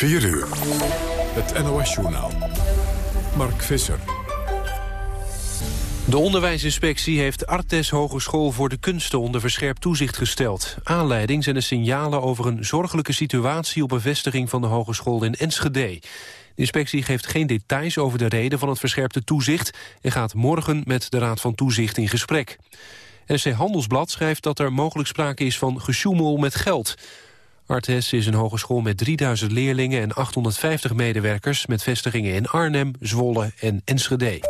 4 uur. Het NOS-journaal. Mark Visser. De onderwijsinspectie heeft Artes Hogeschool voor de Kunsten onder verscherpt toezicht gesteld. Aanleiding zijn de signalen over een zorgelijke situatie op een vestiging van de hogeschool in Enschede. De inspectie geeft geen details over de reden van het verscherpte toezicht... en gaat morgen met de Raad van Toezicht in gesprek. NRC Handelsblad schrijft dat er mogelijk sprake is van gesjoemel met geld. Artes is een hogeschool met 3000 leerlingen en 850 medewerkers... met vestigingen in Arnhem, Zwolle en Enschede.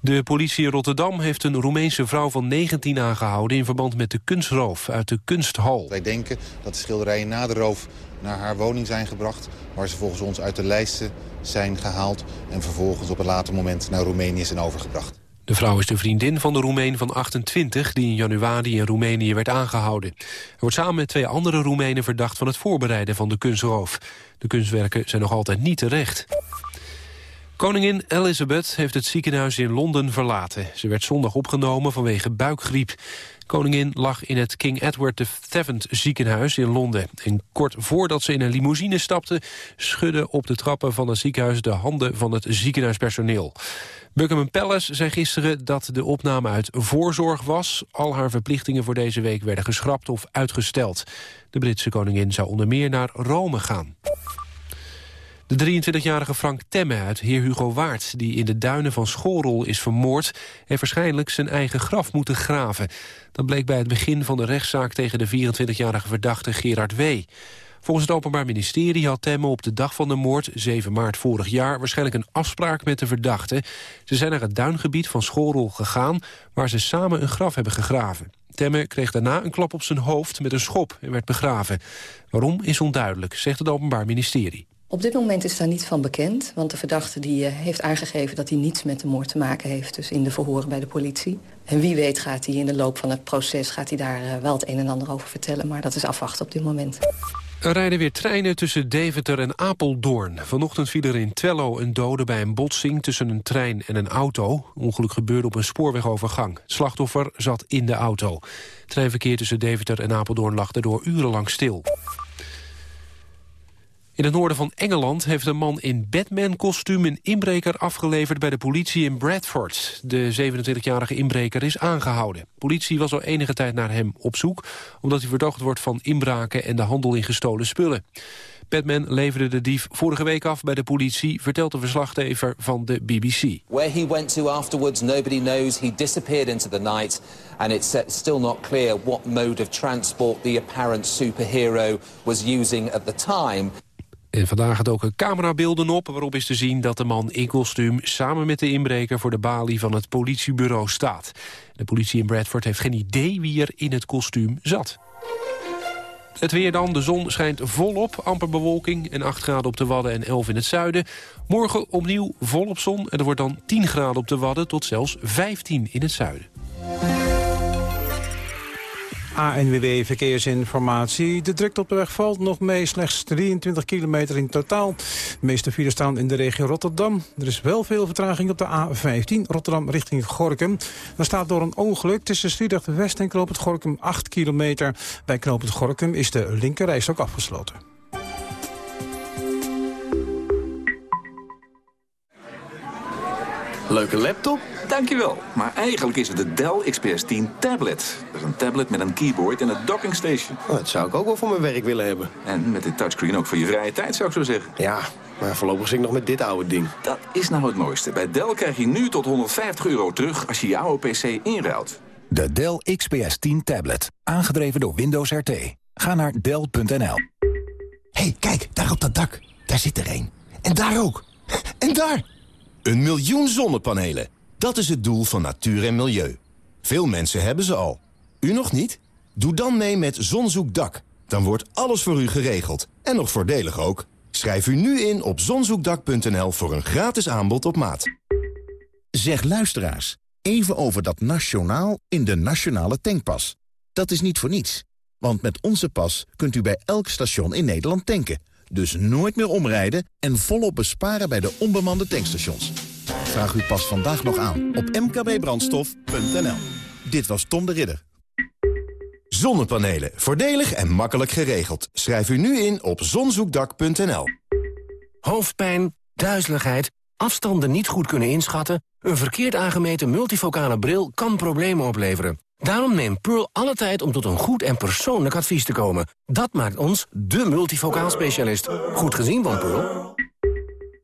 De politie in Rotterdam heeft een Roemeense vrouw van 19 aangehouden... in verband met de kunstroof uit de kunsthal. Wij denken dat de schilderijen na de roof naar haar woning zijn gebracht... waar ze volgens ons uit de lijsten zijn gehaald... en vervolgens op een later moment naar Roemenië zijn overgebracht. De vrouw is de vriendin van de Roemeen van 28... die in januari in Roemenië werd aangehouden. Hij wordt samen met twee andere Roemenen verdacht... van het voorbereiden van de kunstroof. De kunstwerken zijn nog altijd niet terecht. Koningin Elizabeth heeft het ziekenhuis in Londen verlaten. Ze werd zondag opgenomen vanwege buikgriep. Koningin lag in het King Edward VII ziekenhuis in Londen. En kort voordat ze in een limousine stapte... schudden op de trappen van het ziekenhuis de handen van het ziekenhuispersoneel. Buckingham Palace zei gisteren dat de opname uit voorzorg was. Al haar verplichtingen voor deze week werden geschrapt of uitgesteld. De Britse koningin zou onder meer naar Rome gaan. De 23-jarige Frank Temme uit Heer Hugo Waard... die in de duinen van Schorel is vermoord... heeft waarschijnlijk zijn eigen graf moeten graven. Dat bleek bij het begin van de rechtszaak... tegen de 24-jarige verdachte Gerard W. Volgens het Openbaar Ministerie had Temme op de dag van de moord... 7 maart vorig jaar waarschijnlijk een afspraak met de verdachte. Ze zijn naar het duingebied van Schorel gegaan... waar ze samen een graf hebben gegraven. Temme kreeg daarna een klap op zijn hoofd met een schop en werd begraven. Waarom is onduidelijk, zegt het Openbaar Ministerie. Op dit moment is daar niets van bekend. Want de verdachte die, uh, heeft aangegeven dat hij niets met de moord te maken heeft. Dus in de verhoren bij de politie. En wie weet gaat hij in de loop van het proces gaat hij daar uh, wel het een en ander over vertellen. Maar dat is afwachten op dit moment. Er rijden weer treinen tussen Deventer en Apeldoorn. Vanochtend viel er in Twello een dode bij een botsing tussen een trein en een auto. Ongeluk gebeurde op een spoorwegovergang. Slachtoffer zat in de auto. Treinverkeer tussen Deventer en Apeldoorn lag daardoor urenlang stil. In het noorden van Engeland heeft een man in Batman-kostuum... een inbreker afgeleverd bij de politie in Bradford. De 27-jarige inbreker is aangehouden. Politie was al enige tijd naar hem op zoek... omdat hij verdacht wordt van inbraken en de handel in gestolen spullen. Batman leverde de dief vorige week af bij de politie... vertelt de verslaggever van de BBC. Where he went to afterwards, nobody knows. He disappeared into the night... and it's still not clear what mode of transport... the apparent superhero was using at the time... En vandaag gaat ook een camerabeelden op waarop is te zien dat de man in kostuum samen met de inbreker voor de balie van het politiebureau staat. De politie in Bradford heeft geen idee wie er in het kostuum zat. Het weer dan, de zon schijnt volop, amper bewolking en 8 graden op de Wadden en 11 in het zuiden. Morgen opnieuw volop zon en er wordt dan 10 graden op de Wadden tot zelfs 15 in het zuiden. ANWB Verkeersinformatie. De drukte op de weg valt nog mee, slechts 23 kilometer in totaal. De meeste files staan in de regio Rotterdam. Er is wel veel vertraging op de A15, Rotterdam richting Gorkum. Daar staat door een ongeluk tussen Sliedrecht West en Knoop het Gorkum 8 kilometer. Bij Knoop het Gorkum is de linkerreis ook afgesloten. Leuke laptop? Dankjewel. Maar eigenlijk is het de Dell XPS 10 tablet. Dat is een tablet met een keyboard en een docking station. Oh, dat zou ik ook wel voor mijn werk willen hebben. En met dit touchscreen ook voor je vrije tijd, zou ik zo zeggen. Ja, maar voorlopig zit ik nog met dit oude ding. Dat is nou het mooiste. Bij Dell krijg je nu tot 150 euro terug als je je oude PC inruilt. De Dell XPS 10 tablet. Aangedreven door Windows RT. Ga naar Dell.nl. hey, kijk, daar op dat dak. Daar zit er een. En daar ook. En daar! Een miljoen zonnepanelen. Dat is het doel van natuur en milieu. Veel mensen hebben ze al. U nog niet? Doe dan mee met Zonzoekdak. Dan wordt alles voor u geregeld. En nog voordelig ook. Schrijf u nu in op zonzoekdak.nl voor een gratis aanbod op maat. Zeg luisteraars, even over dat nationaal in de nationale tankpas. Dat is niet voor niets. Want met onze pas kunt u bij elk station in Nederland tanken. Dus nooit meer omrijden en volop besparen bij de onbemande tankstations. Vraag u pas vandaag nog aan op mkbbrandstof.nl. Dit was Tom de Ridder. Zonnepanelen. Voordelig en makkelijk geregeld. Schrijf u nu in op zonzoekdak.nl. Hoofdpijn, duizeligheid, afstanden niet goed kunnen inschatten... een verkeerd aangemeten multifocale bril kan problemen opleveren. Daarom neemt Pearl alle tijd om tot een goed en persoonlijk advies te komen. Dat maakt ons de multifocaal specialist. Goed gezien van Pearl.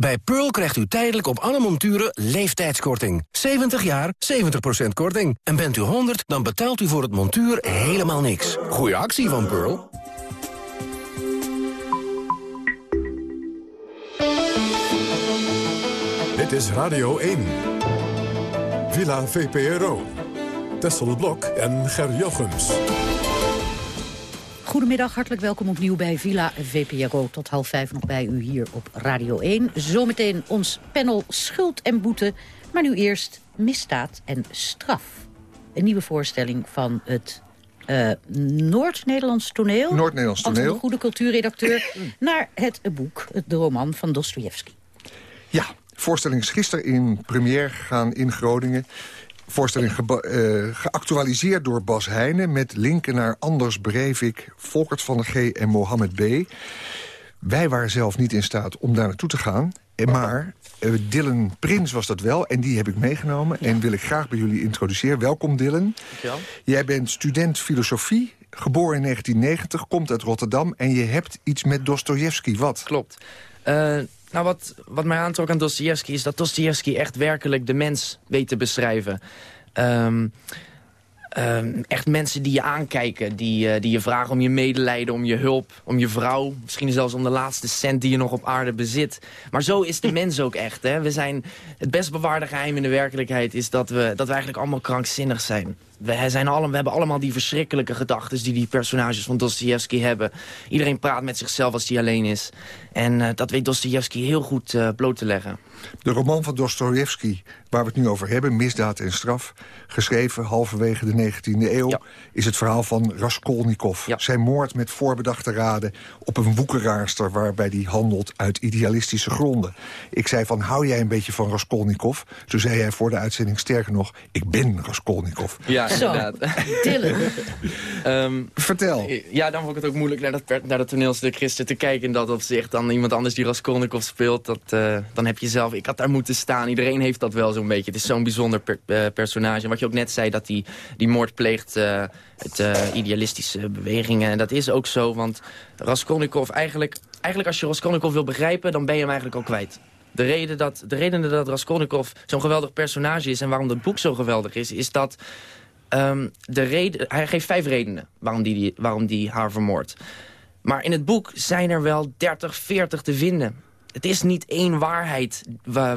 Bij Pearl krijgt u tijdelijk op alle monturen leeftijdskorting. 70 jaar, 70% korting. En bent u 100, dan betaalt u voor het montuur helemaal niks. Goeie actie van Pearl. Dit is Radio 1. Villa VPRO. Tessel Blok en Ger Jochems. Goedemiddag, hartelijk welkom opnieuw bij Villa VPRO. Tot half vijf nog bij u hier op Radio 1. Zometeen ons panel Schuld en Boete. Maar nu eerst Misdaad en Straf. Een nieuwe voorstelling van het uh, Noord-Nederlands toneel. Noord-Nederlands toneel. de goede cultuurredacteur. naar het boek, de roman van Dostoevsky. Ja, voorstelling is gisteren in première gegaan in Groningen voorstelling uh, geactualiseerd door Bas Heijnen... met linken naar Anders Breivik, Volkert van der G en Mohammed B. Wij waren zelf niet in staat om daar naartoe te gaan. Maar uh, Dylan Prins was dat wel en die heb ik meegenomen... en wil ik graag bij jullie introduceren. Welkom Dylan. Dankjewel. Jij bent student filosofie, geboren in 1990, komt uit Rotterdam... en je hebt iets met Dostoevsky. Wat? Klopt. Uh, nou, wat, wat mij aantrok aan Dostoevsky is dat Dostoevsky echt werkelijk de mens weet te beschrijven. Um, um, echt mensen die je aankijken, die, uh, die je vragen om je medelijden, om je hulp, om je vrouw. Misschien zelfs om de laatste cent die je nog op aarde bezit. Maar zo is de mens ook echt. Hè? We zijn, het best bewaarde geheim in de werkelijkheid is dat we, dat we eigenlijk allemaal krankzinnig zijn. We, zijn allemaal, we hebben allemaal die verschrikkelijke gedachten die die personages van Dostoevsky hebben. Iedereen praat met zichzelf als hij alleen is. En uh, dat weet Dostoevsky heel goed uh, bloot te leggen. De roman van Dostoevsky, waar we het nu over hebben... Misdaad en straf, geschreven halverwege de 19e eeuw... Ja. is het verhaal van Raskolnikov. Ja. Zijn moord met voorbedachte raden op een woekeraarster... waarbij hij handelt uit idealistische gronden. Ik zei van, hou jij een beetje van Raskolnikov? Toen zei hij voor de uitzending sterker nog... ik ben Raskolnikov. Ja, inderdaad. Dylan. um, Vertel. Ja, dan vond ik het ook moeilijk naar dat, naar dat toneelstuk gisteren te kijken... in dat opzicht dan iemand anders die Raskolnikov speelt. Dat, uh, dan heb je zelf... Ik had daar moeten staan. Iedereen heeft dat wel zo'n beetje. Het is zo'n bijzonder uh, personage. Wat je ook net zei, dat die, die moord pleegt... Uh, het idealistische bewegingen. En dat is ook zo, want Raskolnikov eigenlijk... Eigenlijk als je Raskolnikov wil begrijpen, dan ben je hem eigenlijk al kwijt. De reden dat, de reden dat Raskolnikov zo'n geweldig personage is... en waarom dat boek zo geweldig is, is dat... Um, de reden, hij geeft vijf redenen waarom die, waarom die haar vermoordt. Maar in het boek zijn er wel 30, 40 te vinden. Het is niet één waarheid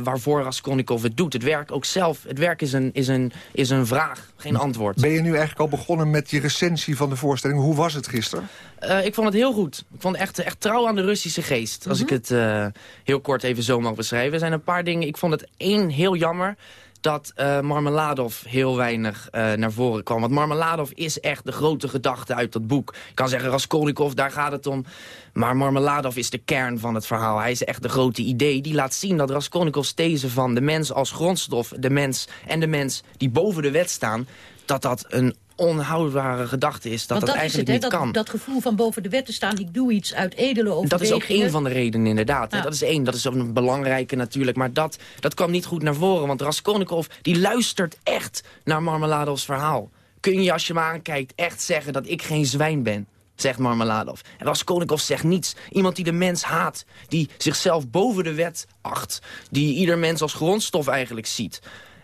waarvoor Raskolnikov het doet. Het werk ook zelf, het werk is een, is een, is een vraag, geen antwoord. Ben je nu eigenlijk al begonnen met je recensie van de voorstelling? Hoe was het gisteren? Uh, ik vond het heel goed. Ik vond het echt, echt trouw aan de Russische geest. Als mm -hmm. ik het uh, heel kort even zo mag beschrijven. Er zijn een paar dingen, ik vond het één heel jammer dat uh, Marmeladov heel weinig uh, naar voren kwam. Want Marmeladov is echt de grote gedachte uit dat boek. Ik kan zeggen Raskolnikov, daar gaat het om. Maar Marmeladov is de kern van het verhaal. Hij is echt de grote idee. Die laat zien dat Raskolnikovs these van de mens als grondstof... de mens en de mens die boven de wet staan... dat dat een onhoudbare gedachte is. Dat Want dat, eigenlijk is het, niet dat, kan. Dat gevoel van boven de wet te staan, ik doe iets uit edele overwegingen. Dat is ook één van de redenen inderdaad. Ja. Dat is één, dat is ook een belangrijke natuurlijk. Maar dat, dat kwam niet goed naar voren. Want Raskolnikov die luistert echt naar Marmeladovs verhaal. Kun je als je me aankijkt echt zeggen dat ik geen zwijn ben? Zegt Marmeladov. En Raskolnikov zegt niets. Iemand die de mens haat. Die zichzelf boven de wet acht. Die ieder mens als grondstof eigenlijk ziet.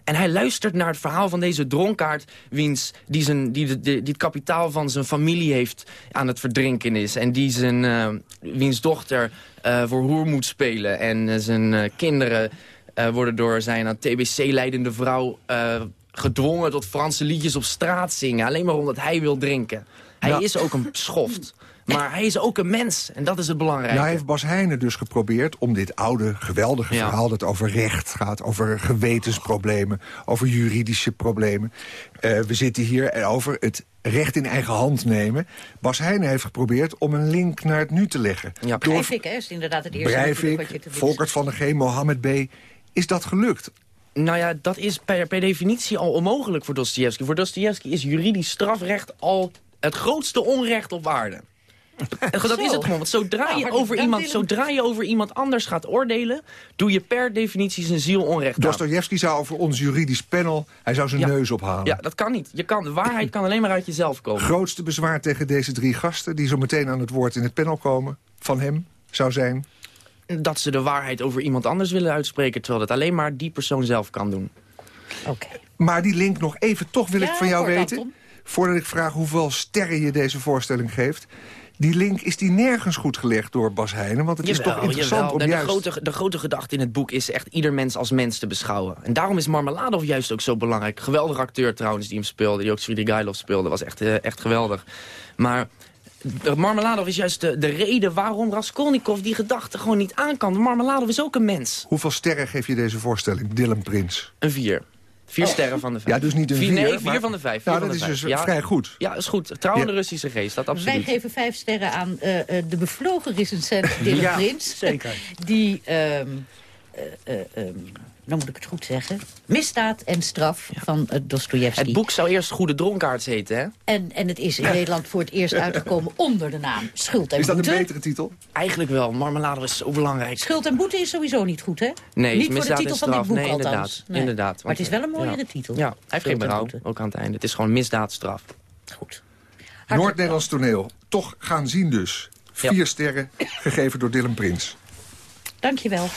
En hij luistert naar het verhaal van deze dronkaard... Wiens, die, zijn, die, de, die het kapitaal van zijn familie heeft aan het verdrinken is. En die zijn, uh, wiens dochter uh, voor hoer moet spelen. En uh, zijn kinderen worden door zijn aan TBC leidende vrouw... gedwongen tot Franse liedjes op straat zingen. Alleen maar omdat hij wil drinken. Hij Nou. is ook een schoft. Maar hij is ook een mens. En dat is het belangrijke. Nou heeft Bas Heijnen dus geprobeerd om dit oude, geweldige Ja. verhaal... dat over recht gaat, over gewetensproblemen, over juridische problemen. Eh, we zitten hier over het recht in eigen hand nemen. Bas Heijnen heeft geprobeerd om een link naar het nu te leggen. Ja, Breivik hè, is inderdaad het eerste natuurlijk wat je Breivik, te Volkert van der G, Mohammed B. Is dat gelukt? Nou ja, dat is per, per definitie al onmogelijk voor Dostoevsky. Voor Dostoevsky is juridisch strafrecht al het grootste onrecht op aarde. En dat Zo. is het gewoon. Want zodra, Nou, je over iemand, zodra je over iemand anders gaat oordelen... doe je per definitie zijn ziel onrecht. Dostojevski zou over ons juridisch panel... hij zou zijn Ja. neus ophalen. Ja, dat kan niet. Je kan, de waarheid kan alleen maar uit jezelf komen. Grootste bezwaar tegen deze drie gasten... die zo meteen aan het woord in het panel komen... van hem zou zijn... Dat ze de waarheid over iemand anders willen uitspreken... terwijl dat alleen maar die persoon zelf kan doen. Oké. Maar die link nog even, toch wil ik van jou weten... Voordat ik vraag hoeveel sterren je deze voorstelling geeft... die link is die nergens goed gelegd door Bas Heijnen... want het is toch interessant jawel. om de, de juist... grote, de grote gedachte in het boek is echt ieder mens als mens te beschouwen. En daarom is Marmeladov juist ook zo belangrijk. Geweldige acteur trouwens die hem speelde, die ook Svidrigailov speelde. Was echt, eh, echt geweldig. Maar de Marmeladov is juist de, de reden waarom Raskolnikov die gedachte gewoon niet aan kan. Marmeladov is ook een mens. Hoeveel sterren geef je deze voorstelling, Dylan Prins? Een vier. Vier sterren van de vijf. Ja, dus niet een vier. vier, Nee, vier maar- van de vijf. Nou, dat is dus vrij goed. Ja, is goed. Trouw aan Ja. de Russische geest, dat Wij absoluut. geven vijf sterren aan eh, eh, de bevlogen recensent Dylan Ja, Prins. zeker. Die, ehm eh, eh, ehm, nou moet ik het goed zeggen, misdaad en straf van uh, Dostoevsky. Het boek zou eerst Goede Dronkaards heten, hè? En, en het is in Nederland voor het eerst uitgekomen onder de naam Schuld en Is dat een Boete. betere titel? Eigenlijk wel. Marmelade is zo belangrijk. Schuld en Boete is sowieso niet goed, hè? Nee, niet voor de misdaad titel en van dit straf. boek nee, althans. inderdaad. Nee. inderdaad. Maar het is wel een mooiere ja. titel. Ja, hij heeft geen berouw, Boete. ook aan het einde. Het is gewoon misdaadstraf. Goed. Noord-Nederlands toneel. Toch gaan zien dus. Vier sterren, gegeven door Dylan Prins. Dankjewel.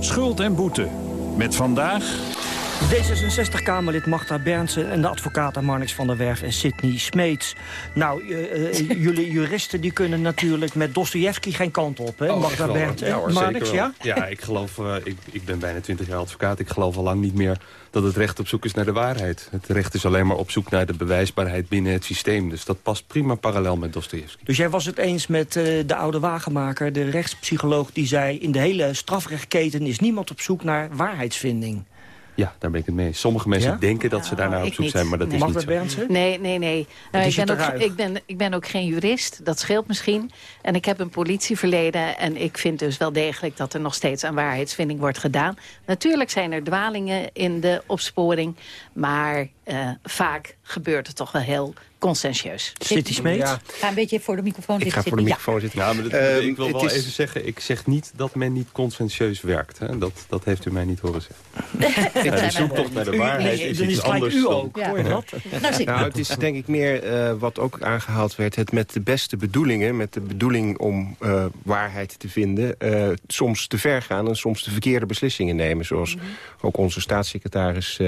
Schuld en boete. Met vandaag... D66-Kamerlid Magda Berndsen en de advocaten Marnix van der Werf en Sidney Smeets. Nou, eh, eh, jullie juristen die kunnen natuurlijk met Dostoevsky geen kant op, hè? Oh, Magda. Berndsen. Ja, hoor, Marnix, ja? Ja, ik geloof, eh, ik, ik ben bijna twintig jaar advocaat. Ik geloof al lang niet meer dat het recht op zoek is naar de waarheid. Het recht is alleen maar op zoek naar de bewijsbaarheid binnen het systeem. Dus dat past prima parallel met Dostoevsky. Dus jij was het eens met de oude wagenmaker, de rechtspsycholoog... die zei, in de hele strafrechtketen is niemand op zoek naar waarheidsvinding. Ja, daar ben ik het mee. Sommige mensen Ja? denken dat ze daarnaar op ik zoek niet. zijn, maar dat is Magda niet zo. Nee, nee, nee. Nou, is ik, ben ook, ruig. ik, ben, ik ben ook geen jurist, dat scheelt misschien. En ik heb een politieverleden en ik vind dus wel degelijk... dat er nog steeds aan waarheidsvinding wordt gedaan. Natuurlijk zijn er dwalingen in de opsporing... maar eh, vaak gebeurt het toch wel heel conscientieus. City Smeet? Ga een beetje voor de microfoon Ik zitten. ga voor de Ja. microfoon zitten. Ja, maar dat- Ehm, ik wil wel is- even zeggen, ik zeg niet dat men niet conscientieus werkt. Hè. Dat, dat heeft u mij niet horen zeggen. Ja, de zoektocht naar de waarheid is dan is iets gelijk anders u dan... ook, hoor je dat? Nou, zit. Nou, het is denk ik meer eh, wat ook aangehaald werd... het met de beste bedoelingen, met de bedoeling om eh, waarheid te vinden... eh, soms te ver gaan en soms de verkeerde beslissingen nemen. Zoals ook onze staatssecretaris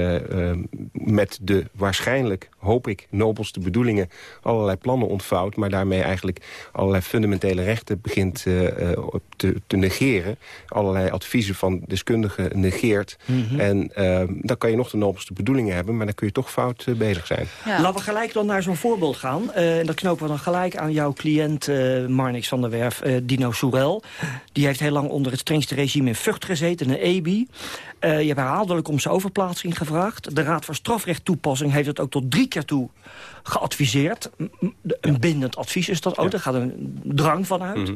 met de waarschijnlijk, hoop ik, nobelste bedoelingen... allerlei plannen ontvouwt, maar daarmee eigenlijk allerlei fundamentele rechten begint eh, eh, op te, te negeren. Allerlei adviezen van deskundigen negeert. Mhm. En eh, dan kan je nog de nobelste bedoelingen hebben... maar dan kun je toch fout eh, bezig zijn. Laten we gelijk dan naar zo'n voorbeeld gaan. Eh, en dat knopen we dan gelijk aan jouw cliënt eh Marnix van der Werf, eh, Dino Soerel. Die heeft heel lang onder het strengste regime in Vught gezeten, een EBI. Eh, je hebt herhaaldelijk om zijn overplaatsing gevraagd. De Raad voor Strafrecht Toepassing heeft het ook tot drie keer toe geadviseerd. M- Een bindend advies is dat ook, daar gaat een drang van uit. Mhm.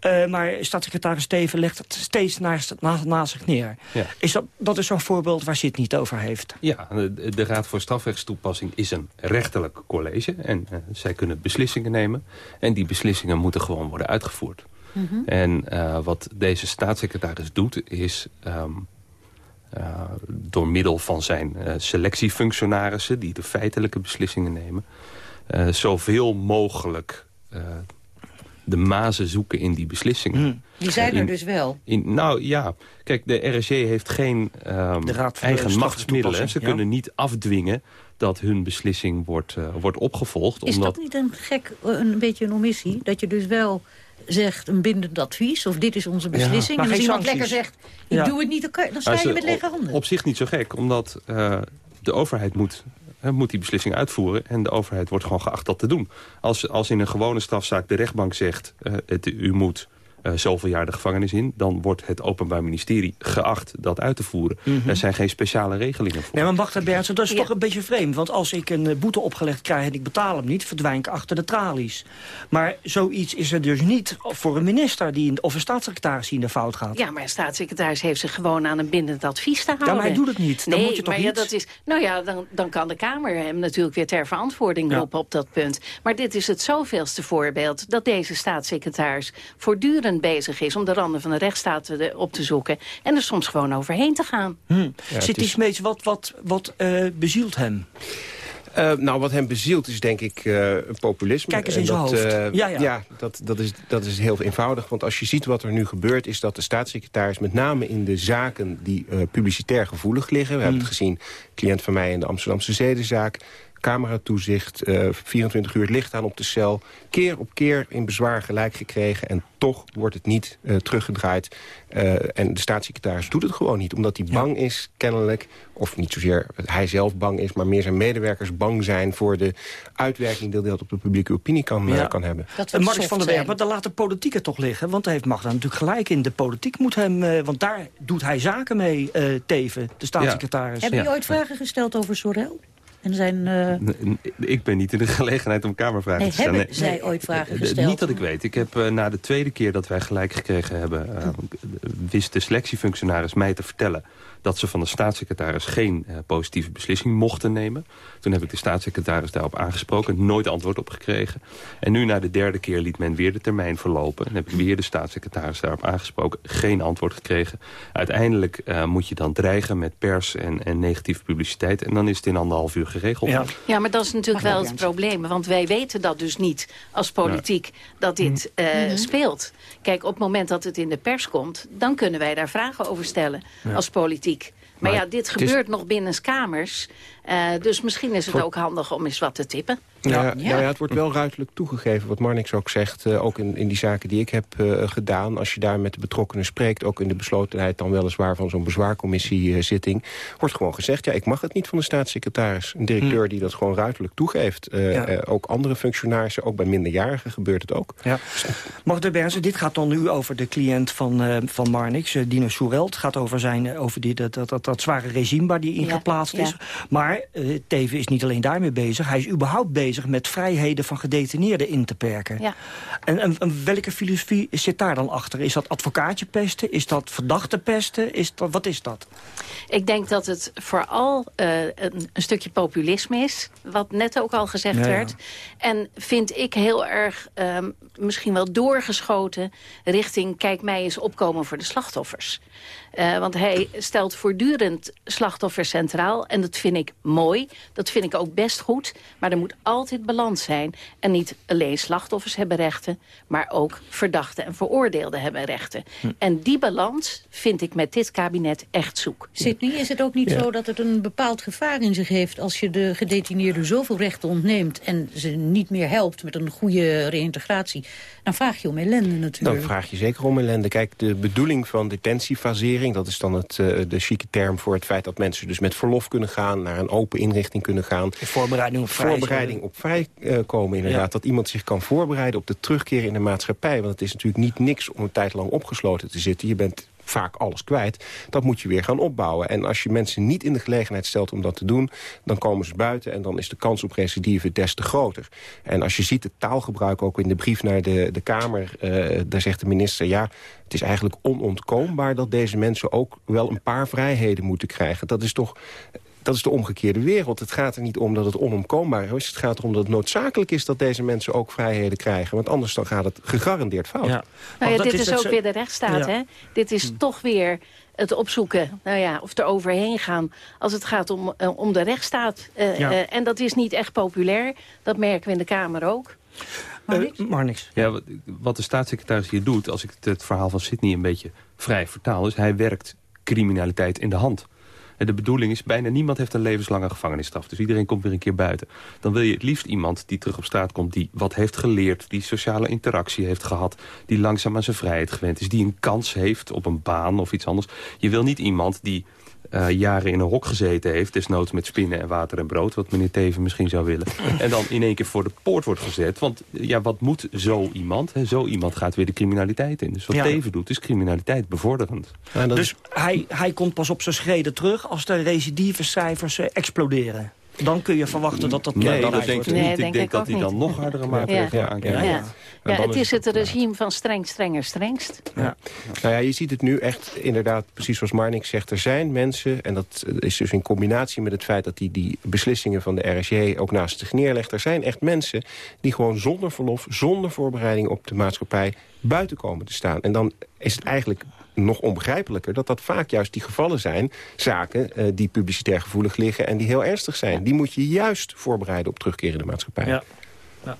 Eh, maar staatssecretaris Steven legt het steeds naast, naast, naast zich neer. Ja. Is dat, dat is zo'n voorbeeld waar Sid niet over heeft. Ja, de, de Raad voor Strafrechtstoepassing is een rechterlijk college. En eh, zij kunnen beslissingen nemen. En die beslissingen moeten gewoon worden uitgevoerd. Mhm. En eh, wat deze staatssecretaris doet is... ehm, eh, door middel van zijn eh, selectiefunctionarissen... die de feitelijke beslissingen nemen... eh, zoveel mogelijk eh, de mazen zoeken in die beslissingen. Die zijn er In- dus wel. in, nou ja, kijk, de RSJ heeft geen ehm, De Raad voor eigen de machtsmiddelen. Ze ja. kunnen niet afdwingen dat hun beslissing wordt, eh, wordt opgevolgd. Is omdat, dat niet een gek, een beetje een omissie? Dat je dus wel zegt een bindend advies, of dit is onze beslissing. En als geen iemand sancties. lekker zegt, ik Ja. doe het niet, dan sta je met lege op- handen. Op zich niet zo gek, omdat eh, de overheid moet moet die beslissing uitvoeren. En de overheid wordt gewoon geacht dat te doen. Als, als in een gewone strafzaak de rechtbank zegt... het, u moet uh, zoveel jaar de gevangenis in... dan wordt het Openbaar Ministerie geacht dat uit te voeren. Mhm. Er zijn geen speciale regelingen voor. Nee, maar wacht, Berndsen, dat is toch een beetje vreemd. Want als ik een eh, boete opgelegd krijg en ik betaal hem niet... verdwijn ik achter de tralies. Maar zoiets is er dus niet voor een minister die in, of een staatssecretaris die in de fout gaat. Ja, maar een staatssecretaris heeft zich gewoon aan een bindend advies te houden. Ja, maar hij doet het niet. Dan nee, moet je toch maar ja, dat is, nou ja, dan, dan kan de Kamer hem natuurlijk weer ter verantwoording Ja. roepen op dat punt. Maar dit is het zoveelste voorbeeld dat deze staatssecretaris voortdurend bezig is om de randen van de rechtsstaat te- op te zoeken en er soms gewoon overheen te gaan. Hm. Zit die Smeets, wat, wat, wat eh, bezielt hem? Eh, nou, wat hem bezielt is denk ik eh, populisme. Kijk eens En in zijn dat, hoofd. eh, Ja, ja. dat, dat, is, dat is heel eenvoudig. Want als je ziet wat er nu gebeurt... is dat de staatssecretaris met name in de zaken... die eh, publicitair gevoelig liggen... we hebben Hmm. het gezien, cliënt van mij in de Amsterdamse zedenzaak... cameratoezicht, eh 24 uur het licht aan op de cel... keer op keer in bezwaar gelijk gekregen... en toch wordt het niet eh, teruggedraaid. Eh, en de staatssecretaris doet het gewoon niet. Omdat hij bang is, kennelijk... of niet zozeer hij zelf bang is... maar meer zijn medewerkers bang zijn... voor de uitwerking die dat op de publieke opinie kan, eh, Ja. kan hebben. En Mark van der Werf, maar dan laat de politiek het toch liggen. Want hij heeft Magda natuurlijk gelijk in. De politiek moet hem, eh, want daar doet hij zaken mee, eh, Teven, de staatssecretaris. Hebben jullie ooit vragen gesteld over Sorel? En zijn... eh, Ik ben niet in de gelegenheid om kamervragen Nee, te stellen. hebben zij ooit vragen Eh, gesteld? Niet dat ik weet. Ik heb eh, na de tweede keer dat wij gelijk gekregen hebben... eh, wist de selectiefunctionaris mij te vertellen... dat ze van de staatssecretaris geen eh, positieve beslissing mochten nemen. Toen heb ik de staatssecretaris daarop aangesproken. Nooit antwoord op gekregen. En nu na de derde keer liet men weer de termijn verlopen. En heb ik weer de staatssecretaris daarop aangesproken. Geen antwoord gekregen. Uiteindelijk eh, moet je dan dreigen met pers en, en negatieve publiciteit. En dan is het in anderhalf uur geregeld. Ja, maar dat is natuurlijk wel het probleem. Want wij weten dat dus niet als politiek dat dit eh, Mhm. speelt. Kijk, op het moment dat het in de pers komt... dan kunnen wij daar vragen over stellen Ja. als politiek. Maar, Maar ja, dit is- gebeurt nog binnen kamers. Eh, dus misschien is het Voor- ook handig om eens wat te tippen. Ja, Nou ja, het wordt wel ruidelijk toegegeven, wat Marnix ook zegt... eh, ook in, in die zaken die ik heb eh, gedaan. Als je daar met de betrokkenen spreekt... ook in de beslotenheid dan weliswaar van zo'n bezwaarcommissiezitting... wordt gewoon gezegd, ja, ik mag het niet van de staatssecretaris. Een directeur die dat gewoon ruidelijk toegeeft. Eh, Ja. eh, ook andere functionarissen, ook bij minderjarigen gebeurt het ook. Ja. Magda Bernsen, dit gaat dan nu over de cliënt van, eh, van Marnix, Dino Soerel. Het gaat over, zijn, over die, dat, dat, dat, dat zware regime waar die in Ja, geplaatst is. ja. Maar eh Teven is niet alleen daarmee bezig. Hij is überhaupt bezig met vrijheden van gedetineerden in te perken. Ja. En, en, en welke filosofie zit daar dan achter? Is dat advocaatje pesten? Is dat verdachte pesten? Is dat, wat is dat? Ik denk dat het vooral eh, een, een stukje populisme is. Wat net ook al gezegd Ja, ja. werd. En vind ik heel erg ehm, misschien wel doorgeschoten... richting kijk mij eens opkomen voor de slachtoffers. Eh, want hij stelt voortdurend slachtoffers centraal. En dat vind ik mooi. Dat vind ik ook best goed. Maar er moet altijd balans zijn. En niet alleen slachtoffers hebben rechten... maar ook verdachten en veroordeelden hebben rechten. Hm. En die balans vind ik met dit kabinet echt zoek. Sydney, is het ook niet Ja. zo dat het een bepaald gevaar in zich heeft... als je de gedetineerden zoveel rechten ontneemt... en ze niet meer helpt met een goede reïntegratie... dan vraag je om ellende natuurlijk. Dan vraag je zeker om ellende. Kijk, de bedoeling van detentiefasering... dat is dan het, eh, de chique term voor het feit dat mensen dus met verlof kunnen gaan... naar een open inrichting kunnen gaan. Voorbereiding op vrij- Voorbereiding op vrijkomen, inderdaad. Ja. Dat iemand zich kan voorbereiden op de terugkeer in de maatschappij. Want het is natuurlijk niet niks om een tijd lang opgesloten te zitten. Je bent vaak alles kwijt. Dat moet je weer gaan opbouwen. En als je mensen niet in de gelegenheid stelt om dat te doen... dan komen ze buiten en dan is de kans op recidive des te groter. En als je ziet het taalgebruik ook in de brief naar de, de Kamer... eh, daar zegt de minister... ja, het is eigenlijk onontkoombaar dat deze mensen ook wel een paar vrijheden moeten krijgen. Dat is toch... Dat is de omgekeerde wereld. Het gaat er niet om dat het onomkoombaar is. Het gaat erom dat het noodzakelijk is dat deze mensen ook vrijheden krijgen. Want anders dan gaat het gegarandeerd fout. Nou ja, dit is, ook weer de rechtsstaat, hè? Dit is toch weer het opzoeken, nou ja, of er overheen gaan... als het gaat om, eh, om de rechtsstaat. Eh, Ja. eh, en dat is niet echt populair. Dat merken we in de Kamer ook. maar niks. Ja, wat, wat de staatssecretaris hier doet, als ik het, het verhaal van Sydney een beetje vrij vertaal, is hij werkt criminaliteit in de hand. De bedoeling is, bijna niemand heeft een levenslange gevangenisstraf. Dus iedereen komt weer een keer buiten. Dan wil je het liefst iemand die terug op straat komt... die wat heeft geleerd, die sociale interactie heeft gehad... die langzaam aan zijn vrijheid gewend is... die een kans heeft op een baan of iets anders. Je wil niet iemand die eh, jaren in een hok gezeten heeft... desnoods met spinnen en water en brood... wat meneer Teven misschien zou willen... en dan in één keer voor de poort wordt gezet. Want ja, wat moet zo iemand? Hè? Zo iemand gaat weer de criminaliteit in. Dus wat Teven doet, is criminaliteit bevorderend. dus hij, hij komt pas op zijn schreden terug... als de recidivecijfers uh, exploderen. Dan kun je verwachten dat dat... Nee, dat denk ik niet. ik denk, dat hij dan nog hardere maatregelen ja. aankijkt. Ja. Ja, het is het regime van streng, strenger, strengst. Ja. Nou ja, je ziet het nu echt inderdaad, precies zoals Marnix zegt... er zijn mensen, en dat is dus in combinatie met het feit... dat hij die, die beslissingen van de RSJ ook naast zich neerlegt... er zijn echt mensen die gewoon zonder verlof, zonder voorbereiding op de maatschappij... buiten komen te staan. En dan is het eigenlijk nog onbegrijpelijker... dat dat vaak juist die gevallen zijn, zaken uh, die publicitair gevoelig liggen... en die heel ernstig zijn. Die moet je juist voorbereiden op terugkeer in de maatschappij. Ja. ja.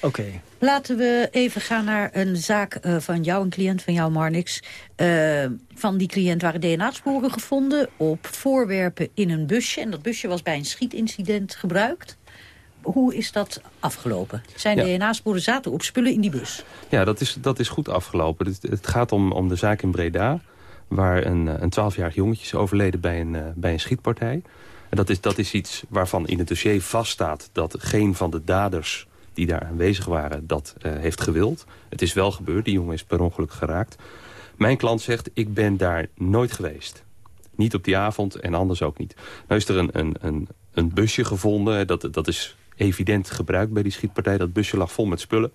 Oké. Laten we even gaan naar een zaak uh, van jou, een cliënt van jou, Marnix. Uh, van die cliënt waren DNA-sporen gevonden op voorwerpen in een busje. En dat busje was bij een schietincident gebruikt. Hoe is dat afgelopen? Zijn ja. DNA-sporen zaten op spullen in die bus? Ja, dat is, dat is goed afgelopen. Het, het gaat om, om de zaak in Breda... waar een, een 12-jarig jongetje is overleden bij een, uh, bij een schietpartij. En dat is, dat is iets waarvan in het dossier vaststaat... dat geen van de daders die daar aanwezig waren dat uh, heeft gewild. Het is wel gebeurd, die jongen is per ongeluk geraakt. Mijn klant zegt, ik ben daar nooit geweest. Niet op die avond en anders ook niet. Nou is er een, een, een, een busje gevonden, dat, dat is evident gebruikt bij die schietpartij. Dat busje lag vol met spullen,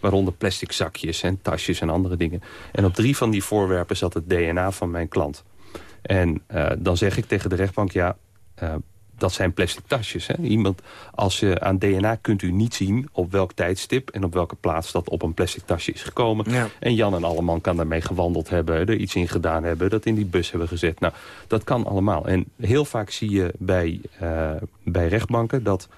waaronder plastic zakjes en tasjes en andere dingen. En op drie van die voorwerpen zat het DNA van mijn klant. En uh, dan zeg ik tegen de rechtbank, ja, uh, dat zijn plastic tasjes. Hè? Iemand, als je aan DNA kunt u niet zien op welk tijdstip en op welke plaats dat op een plastic tasje is gekomen. Ja. En Jan en Alleman kan daarmee gewandeld hebben, er iets in gedaan hebben, dat in die bus hebben gezet. Nou, dat kan allemaal. En heel vaak zie je bij, uh, bij rechtbanken dat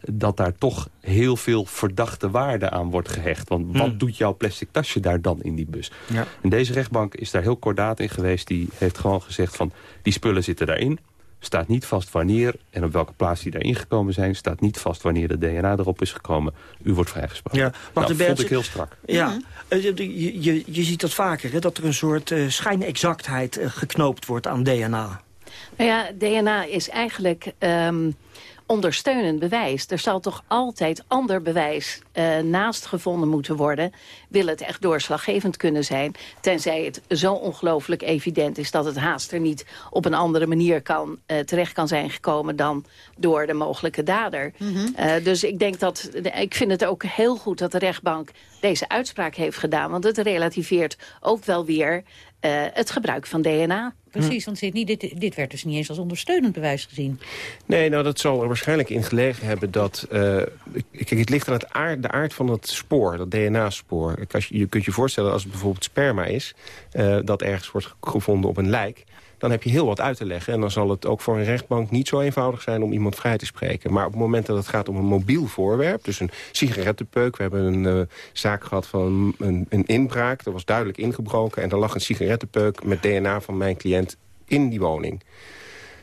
dat daar toch heel veel verdachte waarde aan wordt gehecht. Want wat hmm. doet jouw plastic tasje daar dan in die bus? Ja. En deze rechtbank is daar heel kordaat in geweest. Die heeft gewoon gezegd van die spullen zitten daarin. Staat niet vast wanneer en op welke plaats die daarin gekomen zijn. Staat niet vast wanneer de DNA erop is gekomen. U wordt vrijgesproken. Ja, maar nou, vond ik heel strak. Ja, je, je, je ziet dat vaker, hè, dat er een soort uh, schijnexactheid uh, geknoopt wordt aan DNA. Nou ja, DNA is eigenlijk... Um ondersteunend bewijs. Er zal toch altijd ander bewijs uh, naast gevonden moeten worden... wil het echt doorslaggevend kunnen zijn... tenzij het zo ongelooflijk evident is... dat het haast er niet op een andere manier kan, uh, terecht kan zijn gekomen... dan door de mogelijke dader. Mm -hmm. uh, dus ik denk dat... ik vind het ook heel goed dat de rechtbank deze uitspraak heeft gedaan... want het relativeert ook wel weer het gebruik van DNA. Precies, want dit, dit werd dus niet eens als ondersteunend bewijs gezien. Nee, nou dat zal er waarschijnlijk in gelegen hebben dat... Uh, kijk, het ligt aan het aard, de aard van het spoor, dat DNA-spoor. Je kunt je voorstellen als het bijvoorbeeld sperma is... Uh, dat ergens wordt gevonden op een lijk dan heb je heel wat uit te leggen. En dan zal het ook voor een rechtbank niet zo eenvoudig zijn om iemand vrij te spreken. Maar op het moment dat het gaat om een mobiel voorwerp, dus een sigarettenpeuk... we hebben een uh, zaak gehad van een, een inbraak, er was duidelijk ingebroken... en er lag een sigarettenpeuk met DNA van mijn cliënt in die woning.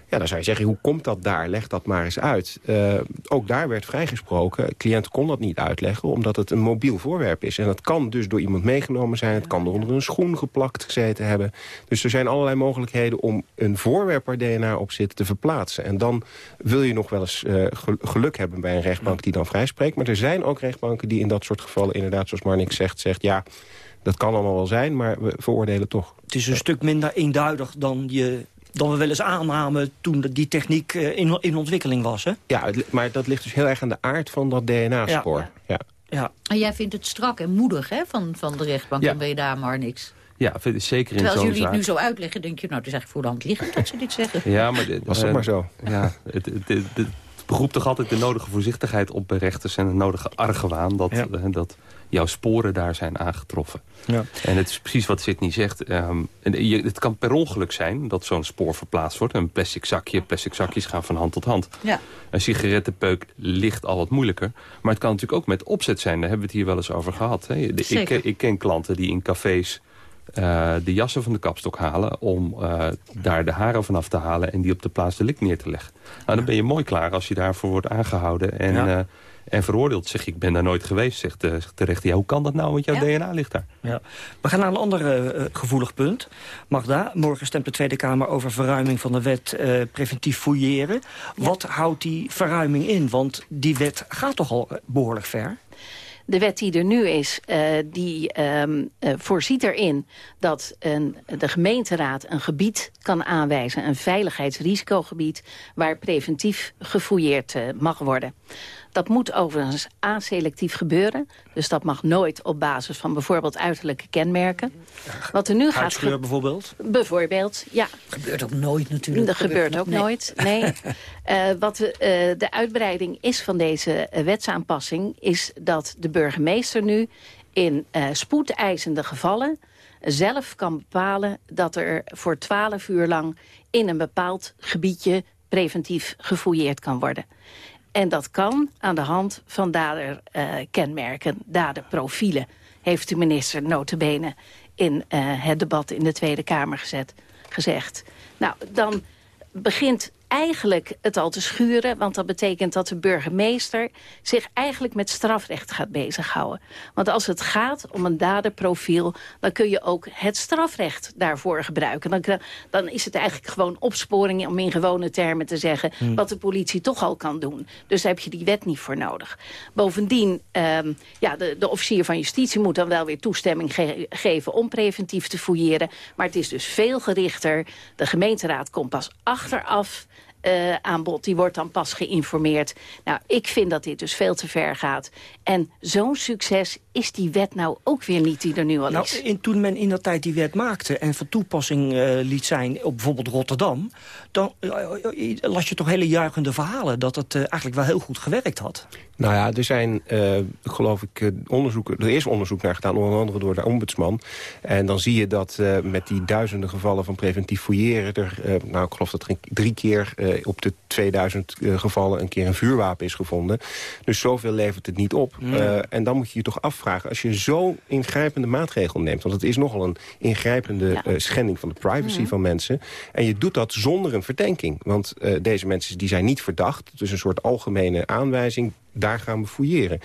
Ja, dan zou je zeggen, hoe komt dat daar? Leg dat maar eens uit. Uh, ook daar werd vrijgesproken. De cliënt kon dat niet uitleggen, omdat het een mobiel voorwerp is. En dat kan dus door iemand meegenomen zijn. Het kan er onder een schoen geplakt gezeten hebben. Dus er zijn allerlei mogelijkheden om een voorwerp waar DNA op zit te verplaatsen. En dan wil je nog wel eens uh, geluk hebben bij een rechtbank die dan vrijspreekt. Maar er zijn ook rechtbanken die in dat soort gevallen, inderdaad, zoals Marnix zegt, zegt ja... Dat kan allemaal wel zijn, maar we veroordelen toch. Het is een stuk minder eenduidig dan je dan we wel eens aannamen toen die techniek uh, in, in ontwikkeling was. Hè? Ja, maar dat ligt dus heel erg aan de aard van dat DNA-spoor. Ja. ja. Ja. En jij vindt het strak en moedig hè, van, van de rechtbank ja. en ben je daar maar niks. Ja, vind zeker in Terwijl zo'n jullie het nu zo uitleggen, denk je, nou, het is eigenlijk voor de hand liggend dat ze dit zeggen. Ja, maar... Dit, Was het uh, maar zo. Ja, het, het, het, het beroept toch altijd de nodige voorzichtigheid op bij rechters... en de nodige argwaan dat, ja. uh, dat jouw sporen daar zijn aangetroffen. Ja. En het is precies wat Sidney zegt. Um, je, het kan per ongeluk zijn dat zo'n spoor verplaatst wordt. Een plastic zakje, plastic zakjes gaan van hand tot hand. Ja. Een sigarettenpeuk ligt al wat moeilijker. Maar het kan natuurlijk ook met opzet zijn. Daar hebben we het hier wel eens over gehad. Hè. Ik, ik ken klanten die in cafés uh, de jassen van de kapstok halen... om uh, daar de haren vanaf te halen en die op de plaats delict neer te leggen. Nou, dan ben je mooi klaar als je daarvoor wordt aangehouden... en, ja. uh, En veroordeeld, zeg ik, ik ben daar nooit geweest. Zegt, uh, zegt de rechter, ja, hoe kan dat nou, want jouw DNA ligt daar. Ja. We gaan naar een ander uh, gevoelig punt. Magda, morgen stemt de Tweede Kamer over verruiming van de wet uh, preventief fouilleren. Wat houdt die verruiming in? Want die wet gaat toch al behoorlijk ver? De wet die er nu is, uh, die um, uh, voorziet erin dat een, de gemeenteraad een gebied kan aanwijzen, een veiligheidsrisicogebied, waar preventief gefouilleerd uh, mag worden. Dat moet overigens aselectief gebeuren. Dus dat mag nooit op basis van bijvoorbeeld uiterlijke kenmerken. Wat er nu gaat... bijvoorbeeld? Bijvoorbeeld, ja. Gebeurt ook nooit natuurlijk. Dat gebeurt ook nee. nooit, nee. uh, wat we, uh, de uitbreiding is van deze uh, wetsaanpassing... is dat de burgemeester nu in spoedeisende gevallen zelf kan bepalen dat er voor twaalf uur lang in een bepaald gebiedje preventief gefouilleerd kan worden. En dat kan aan de hand van daderkenmerken, uh, daderprofielen... heeft de minister notabene in uh, het debat in de Tweede Kamer gezet, gezegd. Nou, dan begint eigenlijk het al te schuren. Want dat betekent dat de burgemeester zich eigenlijk met strafrecht gaat bezighouden. Want als het gaat om een daderprofiel... dan kun je ook het strafrecht daarvoor gebruiken. Dan, dan is het eigenlijk gewoon opsporing om in gewone termen te zeggen... Hmm. wat de politie toch al kan doen. Dus daar heb je die wet niet voor nodig. Bovendien, um, ja, de, de officier van justitie moet dan wel weer toestemming ge geven... om preventief te fouilleren. Maar het is dus veel gerichter. De gemeenteraad komt pas achteraf uh, aanbod. Die wordt dan pas geïnformeerd. Nou, ik vind dat dit dus veel te ver gaat. En zo'n succes is die wet nou ook weer niet die er nu al nou, is. In, toen men in dat tijd die wet maakte en van toepassing uh, liet zijn op bijvoorbeeld Rotterdam... dan uh, las je toch hele juichende verhalen dat het eigenlijk wel heel goed gewerkt had. Nou ja, er zijn, geloof ik, onderzoek, er is onderzoek naar gedaan... onder andere door de ombudsman. En dan zie je dat met die duizenden gevallen van preventief fouilleren... er, nou, ik geloof dat er drie keer op de 2000 gevallen een keer een vuurwapen is gevonden. Dus zoveel levert het niet op. En dan moet je je toch afvragen, als je zo'n ingrijpende maatregel neemt... want het is nogal een ingrijpende ja. uh, schending van de privacy mm. van mensen... en je doet dat zonder een verdenking. Want uh, deze mensen die zijn niet verdacht. Is een soort algemene aanwijzing daar gaan we fouilleren.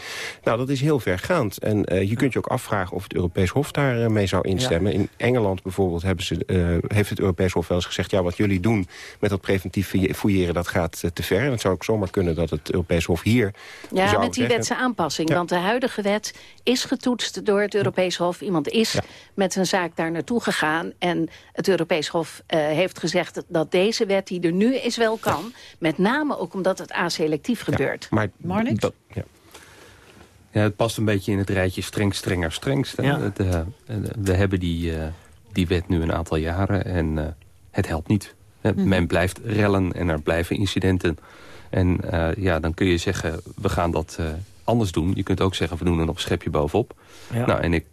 Nou, dat is heel vergaand. En uh, je kunt je ook afvragen of het Europees Hof daarmee uh, mee zou instemmen. Ja. In Engeland bijvoorbeeld hebben ze, uh, heeft het Europees Hof wel eens gezegd... ja, wat jullie doen met dat preventief fouilleren, dat gaat te ver. En het zou ook zomaar kunnen dat het Europees Hof hier Ja, zou met die zeggen, wetse aanpassing. Ja. Want de huidige wet is getoetst door het Europees Hof. Iemand is ja. met een zaak daar naartoe gegaan. En het Europees Hof heeft gezegd dat, dat deze wet die er nu is wel kan. Met name ook omdat het aselectief gebeurt. maar Marnix? Dat, ja. Ja, het past een beetje in het rijtje streng, strenger, strengst. Ja. Het, uh, we hebben die, uh, die wet nu een aantal jaren en uh, het helpt niet. -hmm. Men blijft rellen en er blijven incidenten. En ja, dan kun je zeggen, we gaan dat anders doen. Je kunt ook zeggen, we doen er nog een schepje bovenop. Ja. Nou, en ik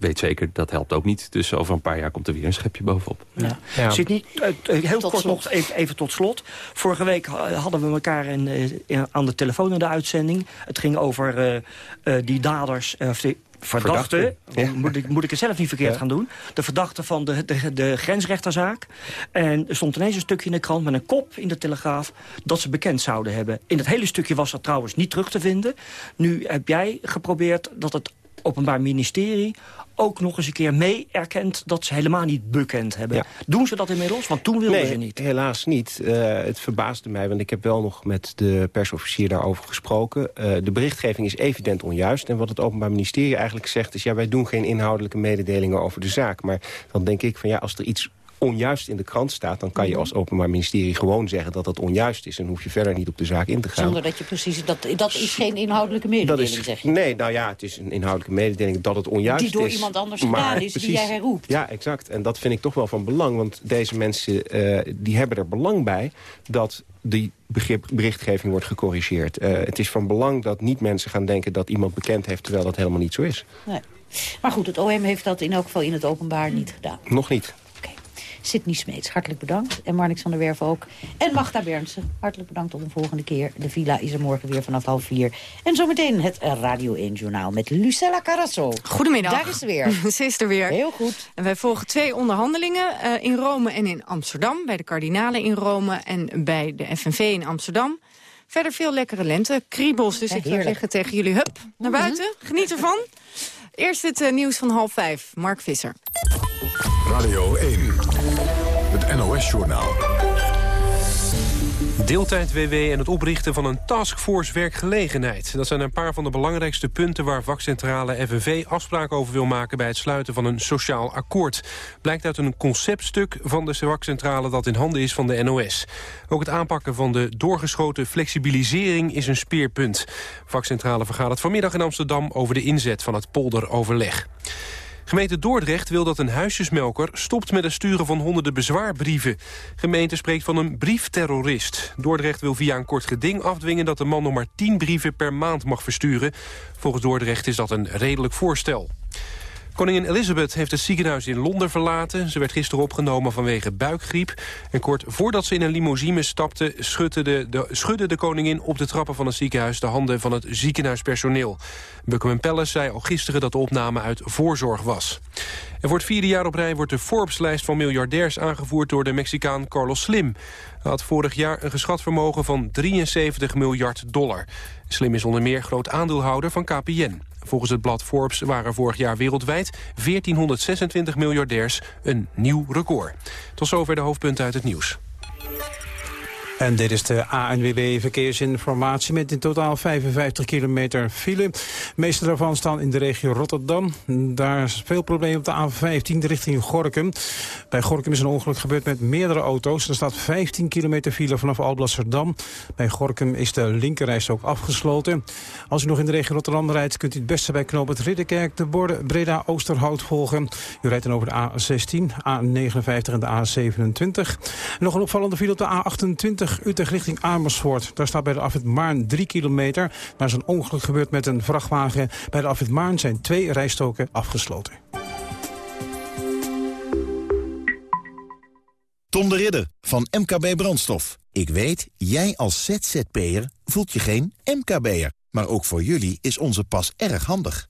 weet zeker, dat helpt ook niet. Dus over een paar jaar komt er weer een schepje bovenop. Ja. Ja. Zit niet, uh, heel tot kort slot. nog even, even, tot slot. Vorige week hadden we elkaar in, in, aan de telefoon in de uitzending. Het ging over uh, uh, die daders... of die, Verdachte, ja. moet, ik, moet ik het zelf niet verkeerd ja. gaan doen. De verdachte van de, de, de grensrechterzaak. En er stond ineens een stukje in de krant met een kop in de Telegraaf... dat ze bekend zouden hebben. In het hele stukje was dat trouwens niet terug te vinden. Nu heb jij geprobeerd dat het Openbaar Ministerie ook nog eens een keer mee erkent dat ze helemaal niet bekend hebben. Ja. Doen ze dat inmiddels? Want toen wilden nee, ze niet. helaas niet. Uh, het verbaasde mij, want ik heb wel nog met de persofficier daarover gesproken. Uh, de berichtgeving is evident onjuist. En wat het Openbaar Ministerie eigenlijk zegt is... ja, wij doen geen inhoudelijke mededelingen over de zaak. Maar dan denk ik van ja, als er iets onjuist in de krant staat... dan kan je als openbaar ministerie gewoon zeggen dat dat onjuist is... en hoef je verder niet op de zaak in te gaan. Zonder dat je precies... Dat, dat is geen inhoudelijke mededeling, dat is, zeg je? Nee, nou ja, het is een inhoudelijke mededeling dat het onjuist is. Die door is, iemand anders gedaan is, precies, die jij herroept. Ja, exact. En dat vind ik toch wel van belang. Want deze mensen uh, die hebben er belang bij dat die begrip, berichtgeving wordt gecorrigeerd. Uh, het is van belang dat niet mensen gaan denken dat iemand bekend heeft... terwijl dat helemaal niet zo is. Nee. Maar goed, het OM heeft dat in elk geval in het openbaar niet gedaan. Nog niet. Sidney Smeets, hartelijk bedankt. En Marnix van der Werf ook. En Magda Bernsen, hartelijk bedankt tot een volgende keer. De villa is er morgen weer vanaf half vier. En zometeen het Radio 1-journaal met Lucella Carrasso. Goedemiddag. Daar is ze weer. ze is er weer. Heel goed. En wij volgen twee onderhandelingen uh, in Rome en in Amsterdam. Bij de kardinalen in Rome en bij de FNV in Amsterdam. Verder veel lekkere lente, kriebels. Dus Ja, ik zeggen tegen jullie, hup, naar buiten. Geniet ervan. Eerst het eh, nieuws van half vijf. Mark Visser. Radio 1, het NOS-journaal. Deeltijd WW en het oprichten van een taskforce werkgelegenheid. Dat zijn een paar van de belangrijkste punten waar vakcentrale FNV afspraken over wil maken bij het sluiten van een sociaal akkoord. Blijkt uit een conceptstuk van de vakcentrale dat in handen is van de NOS. Ook het aanpakken van de doorgeschoten flexibilisering is een speerpunt. Vakcentrale vergadert vanmiddag in Amsterdam over de inzet van het polderoverleg. Gemeente Dordrecht wil dat een huisjesmelker stopt met het sturen van honderden bezwaarbrieven. Gemeente spreekt van een briefterrorist. Dordrecht wil via een kort geding afdwingen dat de man nog maar 10 brieven per maand mag versturen. Volgens Dordrecht is dat een redelijk voorstel. Koningin Elizabeth heeft het ziekenhuis in Londen verlaten. Ze werd gisteren opgenomen vanwege buikgriep. En kort voordat ze in een limousine stapte... schudde de, de, schudde de koningin op de trappen van het ziekenhuis... de handen van het ziekenhuispersoneel. Buckingham Palace zei al gisteren dat de opname uit voorzorg was. En voor het vierde jaar op rij wordt de Forbes-lijst van miljardairs aangevoerd... door de Mexicaan Carlos Slim. Hij had vorig jaar een geschat vermogen van 73 miljard dollar. Slim is onder meer groot aandeelhouder van KPN. Volgens het blad Forbes waren vorig jaar wereldwijd 1426 miljardairs een nieuw record. Tot zover de hoofdpunten uit het nieuws. En dit is de ANWB Verkeersinformatie met in totaal 55 kilometer file. De meeste daarvan staan in de regio Rotterdam. Daar is veel probleem op de A15 richting Gorkum. Bij Gorkum is een ongeluk gebeurd met meerdere auto's. Er staat 15 kilometer file vanaf Alblasserdam. Bij Gorkum is de linkerreis ook afgesloten. Als u nog in de regio Rotterdam rijdt... kunt u het beste bij knoop het Ridderkerk de borden Breda-Oosterhout volgen. U rijdt dan over de A16, A59 en de A27. Nog een opvallende file op de A28 Utrecht richting Amersfoort. Daar staat bij de afwit Maarn 3 kilometer. Daar is een ongeluk gebeurd met een vrachtwagen. Bij de afwit Maarn zijn twee rijstoken afgesloten. Tom de Ridder van MKB Brandstof. Ik weet, jij als ZZP'er voelt je geen MKB'er. Maar ook voor jullie is onze pas erg handig.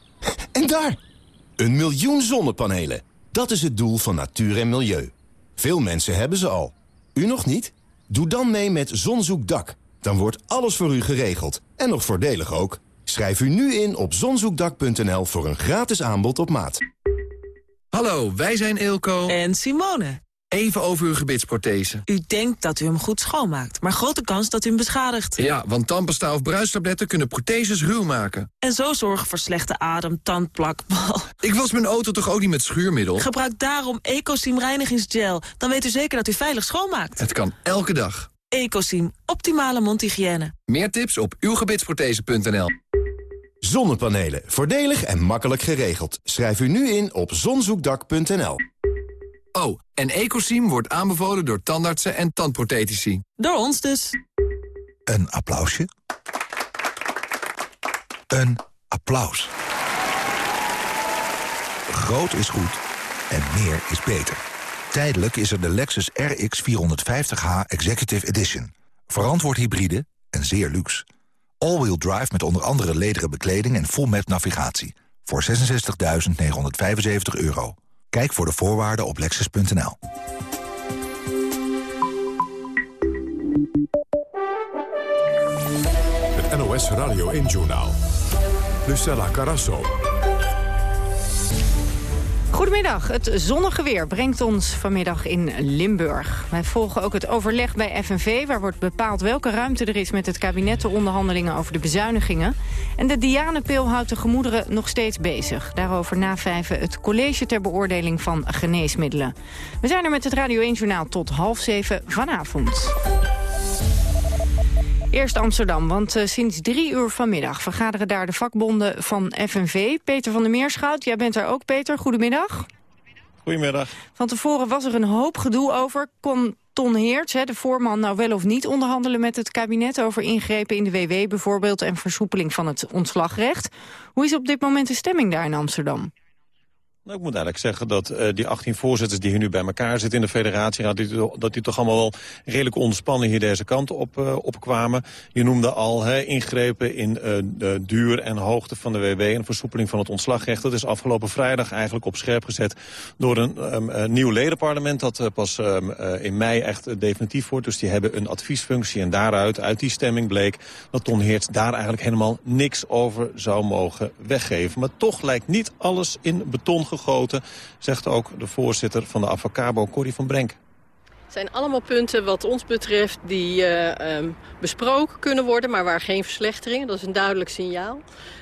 En daar! Een miljoen zonnepanelen. Dat is het doel van natuur en milieu. Veel mensen hebben ze al. U nog niet? Doe dan mee met Zonzoekdak. Dan wordt alles voor u geregeld. En nog voordelig ook. Schrijf u nu in op zonzoekdak.nl voor een gratis aanbod op maat. Hallo, wij zijn Eelco en Simone. Even over uw gebitsprothese. U denkt dat u hem goed schoonmaakt, maar grote kans dat u hem beschadigt. Ja, want tandpasta of bruistabletten kunnen protheses ruw maken. En zo zorgen voor slechte adem, tandplak, bal. Ik was mijn auto toch ook niet met schuurmiddel? Gebruik daarom Ecosim reinigingsgel. Dan weet u zeker dat u veilig schoonmaakt. Het kan elke dag. Ecosim, optimale mondhygiëne. Meer tips op uwgebitsprothese.nl Zonnepanelen. Voordelig en makkelijk geregeld. Schrijf u nu in op zonzoekdak.nl. Oh, en Ecosim wordt aanbevolen door tandartsen en tandprothetici. Door ons dus. Een applausje. Een applaus. Groot is goed en meer is beter. Tijdelijk is er de Lexus RX 450h Executive Edition. Verantwoord hybride en zeer luxe. All-wheel drive met onder andere lederen bekleding en full map navigatie. Voor 66.975 euro. Kijk voor de voorwaarden op lexus.nl. Het NOS Radio 1-journaal. Lucella Carasso. Goedemiddag. Het zonnige weer brengt ons vanmiddag in Limburg. Wij volgen ook het overleg bij FNV... waar wordt bepaald welke ruimte er is met het kabinet... de onderhandelingen over de bezuinigingen. En de Dianepil houdt de gemoederen nog steeds bezig. Daarover na vijven het college ter beoordeling van geneesmiddelen. We zijn er met het Radio 1-journaal tot half zeven vanavond. Eerst Amsterdam, want uh, sinds drie uur vanmiddag vergaderen daar de vakbonden van FNV. Peter van der Meerschout, jij bent daar ook, Peter. Goedemiddag. Goedemiddag. Van tevoren was er een hoop gedoe over. Kon Ton Heerts, de voorman, nou wel of niet onderhandelen met het kabinet... over ingrepen in de WW bijvoorbeeld en versoepeling van het ontslagrecht. Hoe is op dit moment de stemming daar in Amsterdam? Nou, ik moet eigenlijk zeggen dat uh, die 18 voorzitters die hier nu bij elkaar zitten in de federatieraad... Die, dat die toch allemaal wel redelijk ontspannen hier deze kant op, uh, opkwamen. Je noemde al ingrepen in uh, de duur en hoogte van de WW... en versoepeling van het ontslagrecht. Dat is afgelopen vrijdag eigenlijk op scherp gezet door een um, nieuw ledenparlement... dat pas um, in mei echt definitief wordt. Dus die hebben een adviesfunctie en daaruit, uit die stemming bleek... dat Ton Heerts daar eigenlijk helemaal niks over zou mogen weggeven. Maar toch lijkt niet alles in beton gegoten, zegt ook de voorzitter van de Avacabo, Corrie van Brenk. Het zijn allemaal punten wat ons betreft die uh, um, besproken kunnen worden, maar waar geen verslechtering. Dat is een duidelijk signaal.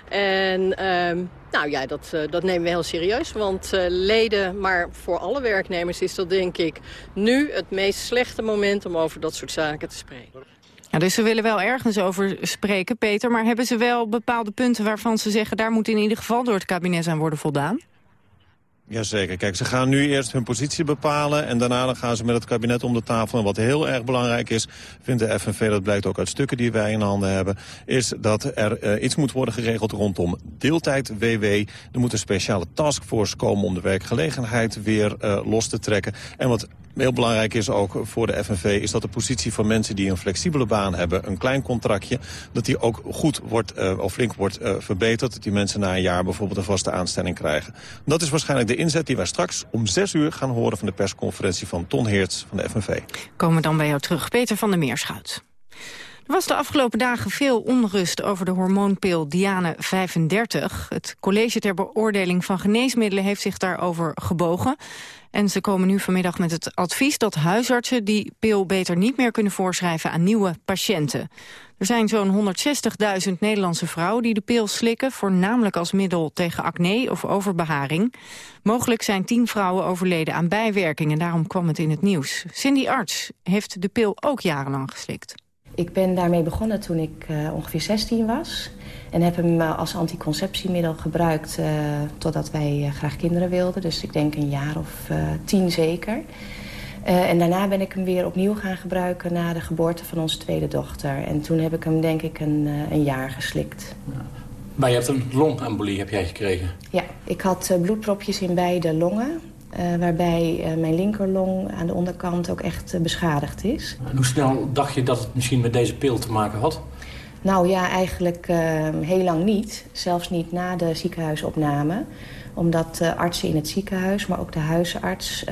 En um, nou ja, dat, uh, dat nemen we heel serieus. Want uh, leden, maar voor alle werknemers is dat denk ik nu het meest slechte moment om over dat soort zaken te spreken. Ja, dus ze willen wel ergens over spreken, Peter. Maar hebben ze wel bepaalde punten waarvan ze zeggen... daar moet in ieder geval door het kabinet aan worden voldaan? Jazeker. Kijk, ze gaan nu eerst hun positie bepalen... en daarna gaan ze met het kabinet om de tafel. En wat heel erg belangrijk is, vindt de FNV... dat blijkt ook uit stukken die wij in handen hebben... is dat er uh, iets moet worden geregeld rondom deeltijd WW. Er moet een speciale taskforce komen om de werkgelegenheid weer uh, los te trekken. En wat heel belangrijk is ook voor de FNV... is dat de positie van mensen die een flexibele baan hebben... een klein contractje, dat die ook goed wordt, uh, of flink wordt uh, verbeterd. Dat die mensen na een jaar bijvoorbeeld een vaste aanstelling krijgen. Dat is waarschijnlijk de inzet die wij straks om zes uur gaan horen... van de persconferentie van Ton Heerts van de FNV. Komen we dan bij jou terug. Peter van der Meerschout. Er was de afgelopen dagen veel onrust over de hormoonpil Diane 35. Het college ter beoordeling van geneesmiddelen heeft zich daarover gebogen. En ze komen nu vanmiddag met het advies dat huisartsen die pil beter niet meer kunnen voorschrijven aan nieuwe patiënten. Er zijn zo'n 160.000 Nederlandse vrouwen die de pil slikken, voornamelijk als middel tegen acne of overbeharing. Mogelijk zijn tien vrouwen overleden aan bijwerkingen, daarom kwam het in het nieuws. Cindy Arts heeft de pil ook jarenlang geslikt. Ik ben daarmee begonnen toen ik uh, ongeveer 16 was. En heb hem uh, als anticonceptiemiddel gebruikt uh, totdat wij graag kinderen wilden. Dus ik denk een jaar of tien zeker. en daarna ben ik hem weer opnieuw gaan gebruiken na de geboorte van onze tweede dochter. En toen heb ik hem denk ik een, een jaar geslikt. Ja. Maar je hebt een longembolie heb jij gekregen? Ja, ik had bloedpropjes in beide longen. Uh, waarbij uh, mijn linkerlong aan de onderkant ook echt uh, beschadigd is. En hoe snel dacht je dat het misschien met deze pil te maken had? Nou ja, eigenlijk heel lang niet. Zelfs niet na de ziekenhuisopname. Omdat artsen in het ziekenhuis, maar ook de huisarts...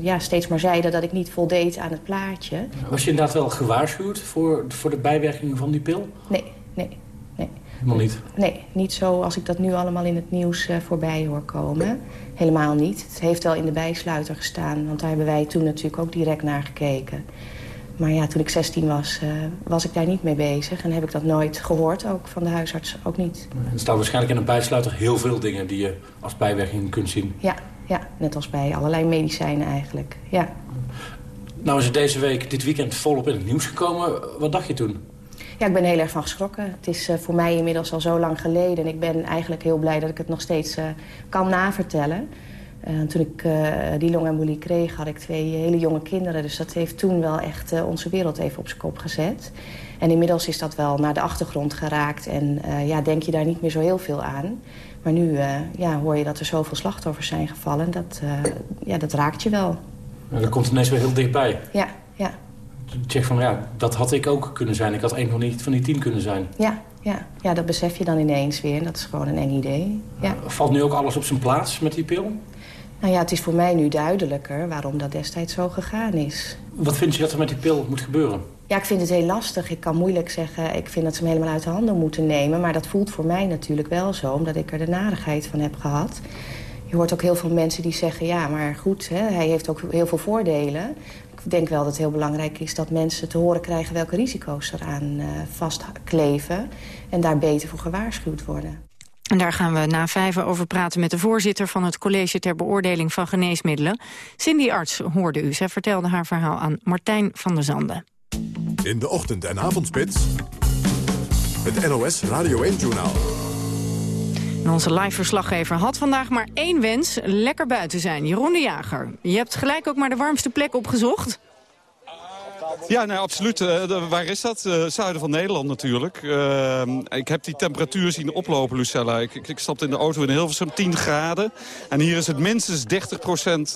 ja, steeds maar zeiden dat ik niet voldeed aan het plaatje. Was je inderdaad wel gewaarschuwd voor, voor de bijwerkingen van die pil? Nee, nee. nee. Helemaal niet? Nee, niet zo als ik dat nu allemaal in het nieuws voorbij hoor komen. Helemaal niet. Het heeft wel in de bijsluiter gestaan. Want daar hebben wij toen natuurlijk ook direct naar gekeken. Maar ja, toen ik 16 was, uh, was ik daar niet mee bezig. En heb ik dat nooit gehoord, ook van de huisarts ook niet. Er staan waarschijnlijk in een bijsluiter heel veel dingen... die je als bijwerking kunt zien. Ja, ja net als bij allerlei medicijnen eigenlijk. Ja. Nou is het deze week, dit weekend, volop in het nieuws gekomen. Wat dacht je toen? Ja, ik ben heel erg van geschrokken. Het is uh, voor mij inmiddels al zo lang geleden. En ik ben eigenlijk heel blij dat ik het nog steeds uh, kan navertellen. Uh, toen ik die longembolie kreeg, had ik twee hele jonge kinderen. Dus dat heeft toen wel echt onze wereld even op zijn kop gezet. En inmiddels is dat wel naar de achtergrond geraakt. En ja, denk je daar niet meer zo heel veel aan. Maar nu ja, hoor je dat er zoveel slachtoffers zijn gevallen. Dat, ja, dat raakt je wel. Dat komt ineens weer heel dichtbij. Ja, ja check van, ja, dat had ik ook kunnen zijn. Ik had een van die, van die tien kunnen zijn. Ja, ja, ja, dat besef je dan ineens weer. Dat is gewoon een eng idee. Ja. Valt nu ook alles op zijn plaats met die pil? Nou ja, het is voor mij nu duidelijker waarom dat destijds zo gegaan is. Wat vind je dat er met die pil moet gebeuren? Ja, ik vind het heel lastig. Ik kan moeilijk zeggen, ik vind dat ze hem helemaal uit de handen moeten nemen. Maar dat voelt voor mij natuurlijk wel zo, omdat ik er de narigheid van heb gehad. Je hoort ook heel veel mensen die zeggen, ja, maar goed, hè, hij heeft ook heel veel voordelen. Ik denk wel dat het heel belangrijk is dat mensen te horen krijgen... welke risico's eraan uh, vastkleven en daar beter voor gewaarschuwd worden. En daar gaan we na vijven over praten met de voorzitter van het College ter Beoordeling van Geneesmiddelen. Cindy Arts hoorde u. Zij vertelde haar verhaal aan Martijn van der Zanden. In de ochtend- en avondspits. Het NOS Radio 1-journaal. Onze live-verslaggever had vandaag maar één wens. Lekker buiten zijn. Jeroen de Jager. Je hebt gelijk ook maar de warmste plek opgezocht. Ja, nee, absoluut. Eh, waar is dat? Eh, zuiden van Nederland natuurlijk. Eh, ik heb die temperatuur zien oplopen, Lucella. Ik, ik, ik stapte in de auto in Hilversum, 10 graden. En hier is het minstens 30 procent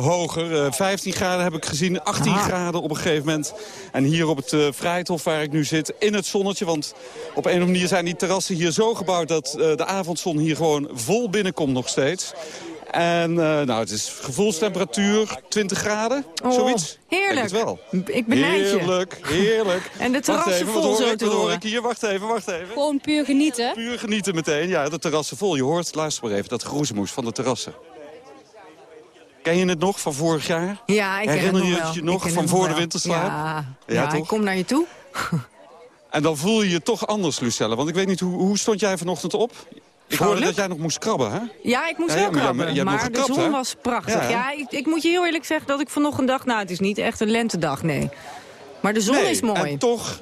hoger. Eh, 15 graden heb ik gezien, 18 Aha. graden op een gegeven moment. En hier op het Vrijthof waar ik nu zit, in het zonnetje. Want op een of andere manier zijn die terrassen hier zo gebouwd... dat de avondzon hier gewoon vol binnenkomt nog steeds. En eh, nou, het is gevoelstemperatuur 20 graden, Oh, zoiets. heerlijk. Het wel. Ik benijd je. Heerlijk, heerlijk. En de terrassen vol zo ik, te hoor horen. ik hier? Wacht even, wacht even. Gewoon puur genieten. Puur genieten meteen. Ja, de terrassen vol. Je hoort, luister maar even, dat groezemoes van de terrassen. Ken je het nog van vorig jaar? Ja, ik ken Herinner het je nog het je Ik nog van voor de winterslaap? Ja, Ja, ik kom naar je toe. En dan voel je je toch anders, Lucelle. Want ik weet niet, hoe, hoe stond jij vanochtend op? Ik hoorde dat jij nog moest krabben, hè? Ja, ik moest Ja, wel ja, krabben, maar de zon hè? was prachtig. Ja. Ja, ik, ik moet je heel eerlijk zeggen dat ik vanochtend dacht... nou, het is niet echt een lentedag, nee. Maar de zon Nee, is mooi. En toch,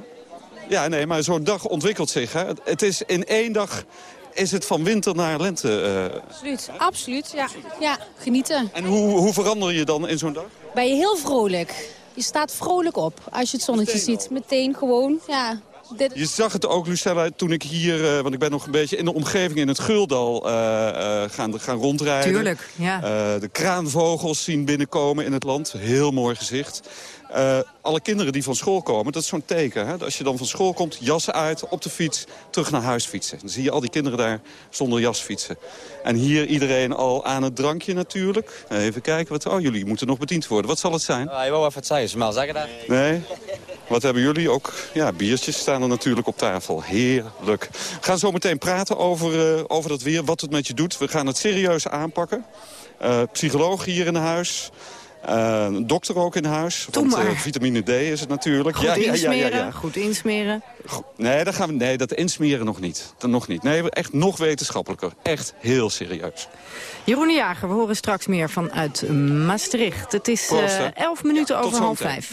ja, nee, maar zo'n dag ontwikkelt zich. Hè. Het- Het is in één dag is het van winter naar lente. eh. Absoluut, absoluut. Ja, ja genieten. En hoe, hoe verander je dan in zo'n dag? Ben je heel vrolijk. Je staat vrolijk op als je het zonnetje ziet. Meteen gewoon, ja. Dit, Je zag het ook, Lucella, toen ik hier... eh, want ik ben nog een beetje in de omgeving in het Geurdal eh, eh, gaan, gaan rondrijden. Tuurlijk, ja. Eh, de kraanvogels zien binnenkomen in het land. Heel mooi gezicht. Eh, alle kinderen die van school komen, dat is zo'n teken. Hè? Als je dan van school komt, jassen uit, op de fiets, terug naar huis fietsen. Dan zie je al die kinderen daar zonder jas fietsen. En hier iedereen al aan het drankje natuurlijk. Even kijken, wat, oh jullie moeten nog bediend worden. Wat zal het zijn? Ja, je wou even het zeggen, Smel, zeggen dat? Nee? Wat hebben jullie? Ook ja, biertjes staan er natuurlijk op tafel. Heerlijk. We gaan zo meteen praten over, eh, over dat weer, wat het met je doet. We gaan het serieus aanpakken. Eh, psycholoog hier in huis. Eh, een dokter ook in huis. Doe want maar. eh, vitamine D is het natuurlijk. Goed insmeren, goed insmeren. Nee, dat gaan we, nee, dat insmeren nog niet. Dat nog niet. Nee, echt nog wetenschappelijker. Echt heel serieus. Jeroen de Jager, we horen straks meer vanuit Maastricht. Het is eh, elf minuten over half vijf.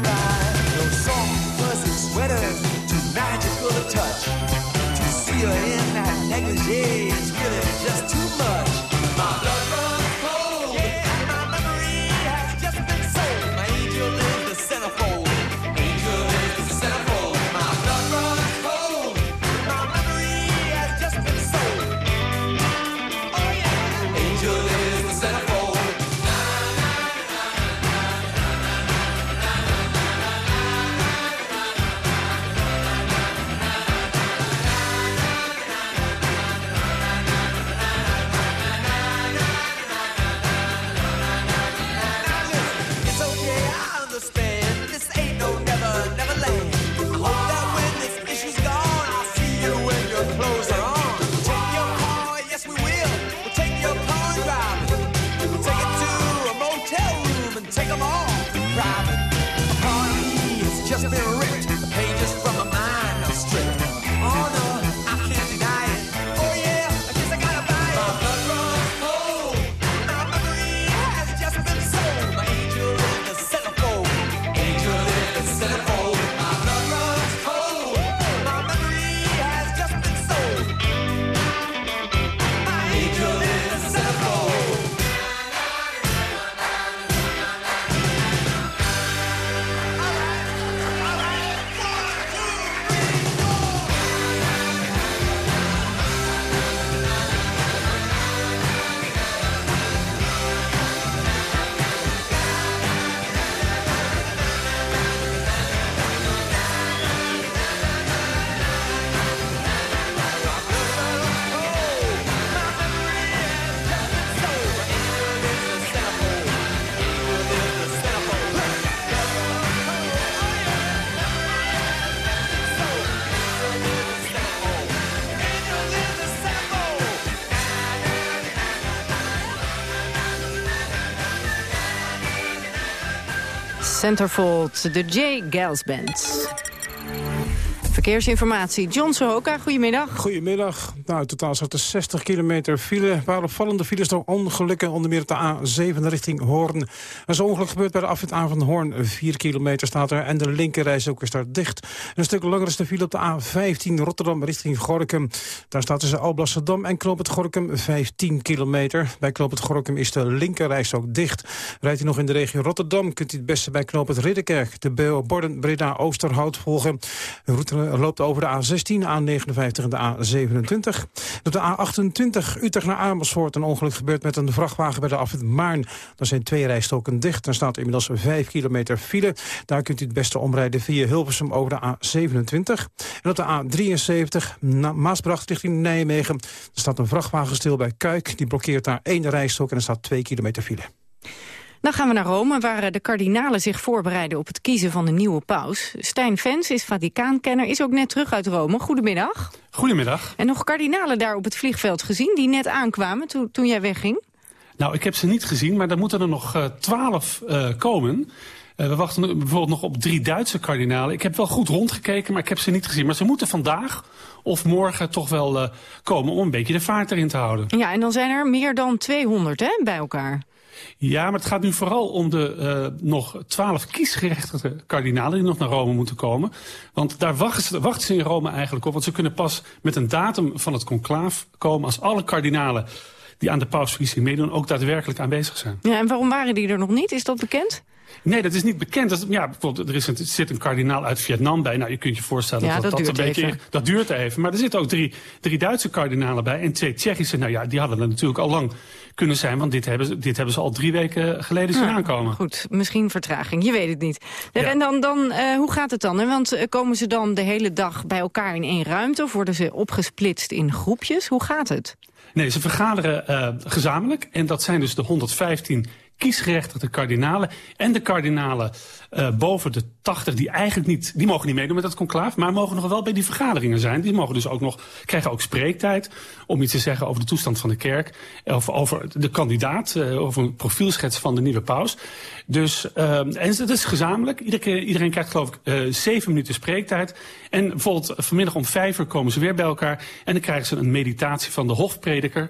goes. Centerfold, de J. Gals Band. Verkeersinformatie, John Sohoka, goedemiddag. Goedemiddag. Nou, in totaal zat er 60 kilometer file. Paar opvallende files door ongelukken, onder meer op de A7 richting Hoorn. Een ongeluk gebeurd bij de afwit aan van Hoorn. 4 kilometer staat er en de linkerreis ook is daar dicht. En een stuk langer is de file op de A15 Rotterdam richting Gorkum. Daar staat tussen Alblasserdam en Knoop het Gorkum 15 kilometer. Bij Knoop het Gorkum is de linkerreis ook dicht. Rijdt u nog in de regio Rotterdam, kunt u het beste bij Knoop het Ridderkerk... de borden Breda Oosterhout volgen. Route loopt over de A16, A59 en de A27. Op de A28 Utrecht naar Amersfoort een ongeluk gebeurd met een vrachtwagen bij de afwit Maarn. Daar zijn twee rijstoken dicht. Er staat inmiddels 5 kilometer file. Daar kunt u het beste omrijden via Hilversum over de A27. En op de A73 Maasbracht richting Nijmegen. Er staat een vrachtwagen stil bij Kuik. Die blokkeert daar één rijstok en er staat 2 kilometer file. Dan gaan we naar Rome, waar de kardinalen zich voorbereiden op het kiezen van de nieuwe paus. Stijn Vens is Vaticaankenner, is ook net terug uit Rome. Goedemiddag. Goedemiddag. En nog kardinalen daar op het vliegveld gezien, die net aankwamen toen, toen jij wegging? Nou, ik heb ze niet gezien, maar er moeten er nog twaalf uh, uh, komen. Uh, we wachten bijvoorbeeld nog op drie Duitse kardinalen. Ik heb wel goed rondgekeken, maar ik heb ze niet gezien. Maar ze moeten vandaag of morgen toch wel komen om een beetje de vaart erin te houden. Ja, en dan zijn er meer dan 200 hè, bij elkaar. Ja, maar het gaat nu vooral om de uh, nog twaalf kiesgerechtigde kardinalen die nog naar Rome moeten komen. Want daar wachten ze, wachten ze in Rome eigenlijk op. Want ze kunnen pas met een datum van het conclaaf komen als alle kardinalen die aan de pausverkiezing meedoen ook daadwerkelijk aanwezig zijn. Ja, en waarom waren die er nog niet? Is dat bekend? Nee, dat is niet bekend. Dat, ja, bijvoorbeeld, er, is een, er zit een kardinaal uit Vietnam bij. Nou, je kunt je voorstellen ja, dat dat, een beetje... Even. Dat duurt even. Maar er zitten ook drie, drie Duitse kardinalen bij. En twee Tsjechische. Nou ja, die hadden er natuurlijk al lang kunnen zijn. Want dit hebben, ze, dit hebben ze al drie weken geleden zien Ja, aankomen. Goed, misschien vertraging, je weet het niet. Ja. En dan, dan uh, hoe gaat het dan? hè? Want uh, komen ze dan de hele dag bij elkaar in één ruimte... of worden ze opgesplitst in groepjes? Hoe gaat het? Nee, ze vergaderen uh, gezamenlijk. En dat zijn dus de 115 kiesgerechtigde kardinalen. En de kardinalen uh, boven de 80, die eigenlijk niet, die mogen niet meedoen met dat conclaaf, maar mogen nog wel bij die vergaderingen zijn. Die mogen dus ook nog, krijgen ook spreektijd om iets te zeggen over de toestand van de kerk. Of over de kandidaat, uh, over een profielschets van de nieuwe paus. Dus, uh, en het is gezamenlijk. Iedereen, iedereen krijgt geloof ik zeven minuten spreektijd. En bijvoorbeeld vanmiddag om vijf uur komen ze weer bij elkaar. En dan krijgen ze een meditatie van de hofprediker.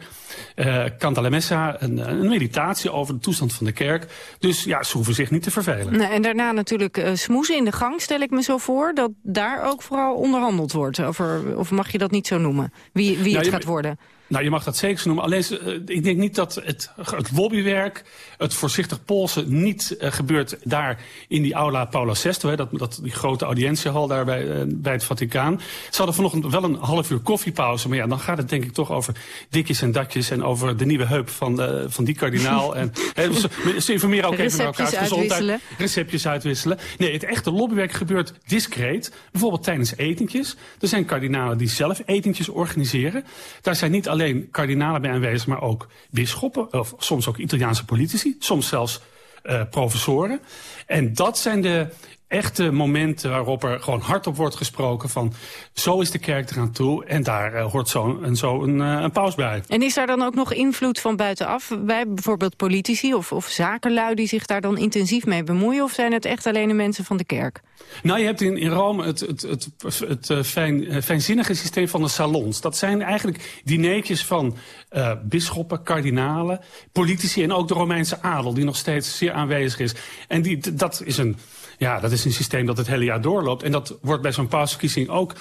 Uh, Canta la Messa, een, een meditatie over de toestand van de kerk. Dus ja, ze hoeven zich niet te vervelen. En daarna natuurlijk uh, smoezen in de gang, stel ik me zo voor... dat daar ook vooral onderhandeld wordt. Over, of mag je dat niet zo noemen? Wie, wie Nou, het gaat worden? Nou, je mag dat zeker zo noemen. Alleen, uh, ik denk niet dat het, het lobbywerk, het voorzichtig polsen, niet uh, gebeurt daar in die aula Paula VI, hè, dat, dat, die grote audiëntiehal daar bij, uh, bij het Vaticaan. Ze hadden vanochtend wel een half uur koffiepauze, maar ja, dan gaat het denk ik toch over dikjes en datjes en over de nieuwe heup van, uh, van die kardinaal. en, hè, ze, ze informeren ook even elkaar gezondheid. uitwisselen. Receptjes uitwisselen. Nee, het echte lobbywerk gebeurt discreet. Bijvoorbeeld tijdens etentjes. Er zijn kardinalen die zelf etentjes organiseren. Daar zijn niet alleen kardinalen bij aanwezig, maar ook bisschoppen. Of soms ook Italiaanse politici. Soms zelfs uh, professoren. En dat zijn de echte momenten waarop er gewoon hardop wordt gesproken van... zo is de kerk eraan toe en daar uh, hoort zo, en zo een, uh, een paus bij. En is daar dan ook nog invloed van buitenaf bij bijvoorbeeld politici of, of zakenlui die zich daar dan intensief mee bemoeien? Of zijn het echt alleen de mensen van de kerk? Nou, je hebt in, in Rome het, het, het, het, het uh, fijn, fijnzinnige systeem van de salons. Dat zijn eigenlijk dineetjes van uh, bisschoppen, kardinalen, politici en ook de Romeinse adel... die nog steeds zeer aanwezig is. En die, dat is een... Ja, dat is een systeem dat het hele jaar doorloopt. En dat wordt bij zo'n pausverkiezing ook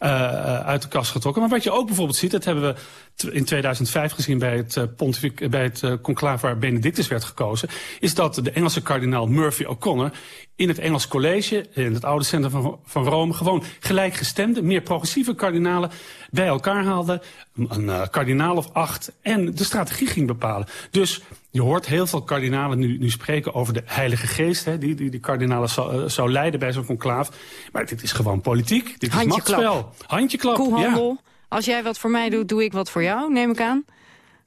uh, uit de kast getrokken. Maar wat je ook bijvoorbeeld ziet, dat hebben we in 2005 gezien bij het, uh, pontific, bij het conclave waar Benedictus werd gekozen... is dat de Engelse kardinaal Murphy O'Connor in het Engels College, in het oude centrum van, van Rome... gewoon gelijkgestemde, meer progressieve kardinalen bij elkaar haalde. Een uh, kardinaal of acht en de strategie ging bepalen. Dus je hoort heel veel kardinalen nu, nu spreken over de Heilige Geest... Hè, die, die die kardinalen zou, uh, zou leiden bij zo'n conclaaf. Maar dit is gewoon politiek, dit is machtsspel. Handjeklap, Koehandel. ja. Als jij wat voor mij doet, doe ik wat voor jou, neem ik aan.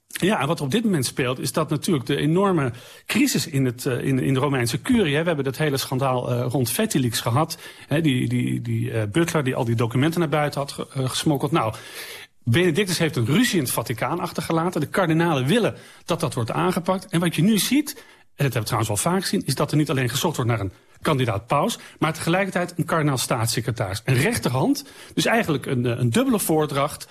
Ja, en wat op dit moment speelt is dat natuurlijk de enorme crisis in, het, uh, in, in de Romeinse curie... Hè, we hebben dat hele schandaal uh, rond Vettilix gehad. Hè, die die, die uh, butler die al die documenten naar buiten had ge, gesmokkeld. Nou, Benedictus heeft een ruzie in het Vaticaan achtergelaten. De kardinalen willen dat dat wordt aangepakt. En wat je nu ziet, en dat hebben we trouwens wel vaak gezien... is dat er niet alleen gezocht wordt naar een kandidaat paus... maar tegelijkertijd een kardinaal-staatssecretaris. Een rechterhand, dus eigenlijk een, eh, een dubbele voordracht.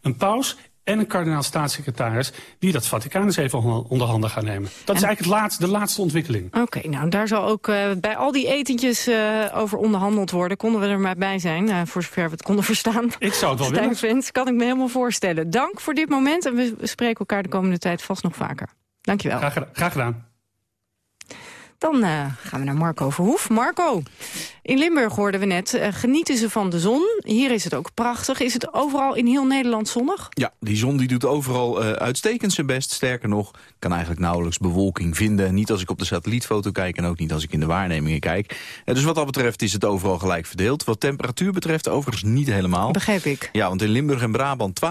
Een paus en een kardinaal-staatssecretaris... die dat Vaticaan eens even onder handen gaan nemen. Dat is eigenlijk het laatste, de laatste ontwikkeling. Oké, nou daar zal ook uh, bij al die etentjes uh, over onderhandeld worden. Konden we er maar bij zijn, uh, voor zover we het konden verstaan. Ik zou het wel willen. Vindt, kan ik me helemaal voorstellen. Dank voor dit moment en we spreken elkaar de komende tijd vast nog vaker. Dankjewel. Graag, graag gedaan. Dan uh, gaan we naar Marco Verhoef. Marco, in Limburg hoorden we net, uh, genieten ze van de zon. Hier is het ook prachtig. Is het overal in heel Nederland zonnig? Ja, die zon die doet overal uh, uitstekend zijn best. Sterker nog, kan eigenlijk nauwelijks bewolking vinden. Niet als ik op de satellietfoto kijk en ook niet als ik in de waarnemingen kijk. dus wat dat betreft is het overal gelijk verdeeld. Wat temperatuur betreft overigens niet helemaal. Begrijp ik. Ja, want in Limburg en Brabant 12,1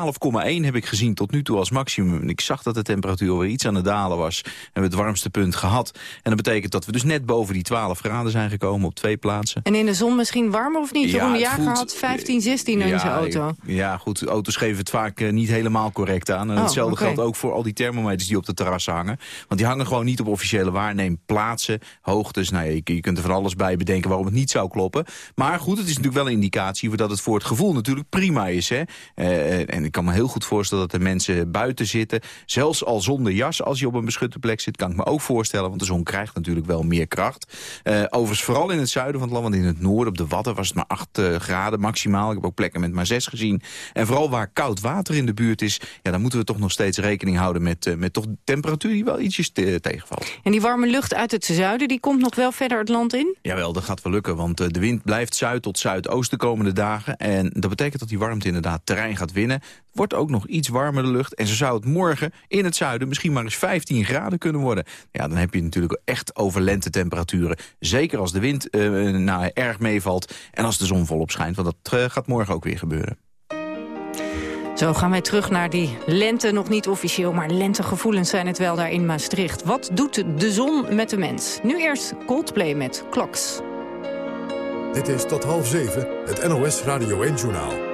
heb ik gezien tot nu toe als maximum. Ik zag dat de temperatuur weer iets aan het dalen was. En we het warmste punt gehad. En dat betekent dat we dus net boven die 12 graden zijn gekomen op twee plaatsen. En in de zon misschien warmer of niet? Jeroen Jager voelt, had 15, 16 in ja, zijn auto. Ja, goed, auto's geven het vaak uh, niet helemaal correct aan. En oh, hetzelfde okay. geldt ook voor al die thermometers die op de terrassen hangen. Want die hangen gewoon niet op officiële waarneemplaatsen, hoogtes. Nou je, je, kunt er van alles bij bedenken waarom het niet zou kloppen. Maar goed, het is natuurlijk wel een indicatie dat het voor het gevoel natuurlijk prima is. Hè? Uh, en ik kan me heel goed voorstellen dat er mensen buiten zitten. Zelfs al zonder jas, als je op een beschutte plek zit, kan ik me ook voorstellen. Want de zon krijgt natuurlijk wel meer kracht. Uh, overigens vooral in het zuiden van het land, want in het noorden op de Wadden was het maar 8 uh, graden maximaal. Ik heb ook plekken met maar 6 gezien. En vooral waar koud water in de buurt is, ja, dan moeten we toch nog steeds rekening houden met, uh, met toch temperatuur die wel ietsjes te, tegenvalt. En die warme lucht uit het zuiden, die komt nog wel verder het land in? Jawel, dat gaat wel lukken, want de wind blijft zuid tot zuidoost de komende dagen. En dat betekent dat die warmte inderdaad terrein gaat winnen. Wordt ook nog iets warmer de lucht. En zo zou het morgen in het zuiden misschien maar eens 15 graden kunnen worden. Ja, dan heb je natuurlijk echt over lentetemperaturen. Zeker als de wind uh, nou, erg meevalt en als de zon volop schijnt. Want dat uh, gaat morgen ook weer gebeuren. Zo gaan wij terug naar die lente, nog niet officieel, maar lentegevoelens zijn het wel daar in Maastricht. Wat doet de zon met de mens? Nu eerst Coldplay met Clocks. Dit is tot half zeven, het NOS Radio 1-journaal.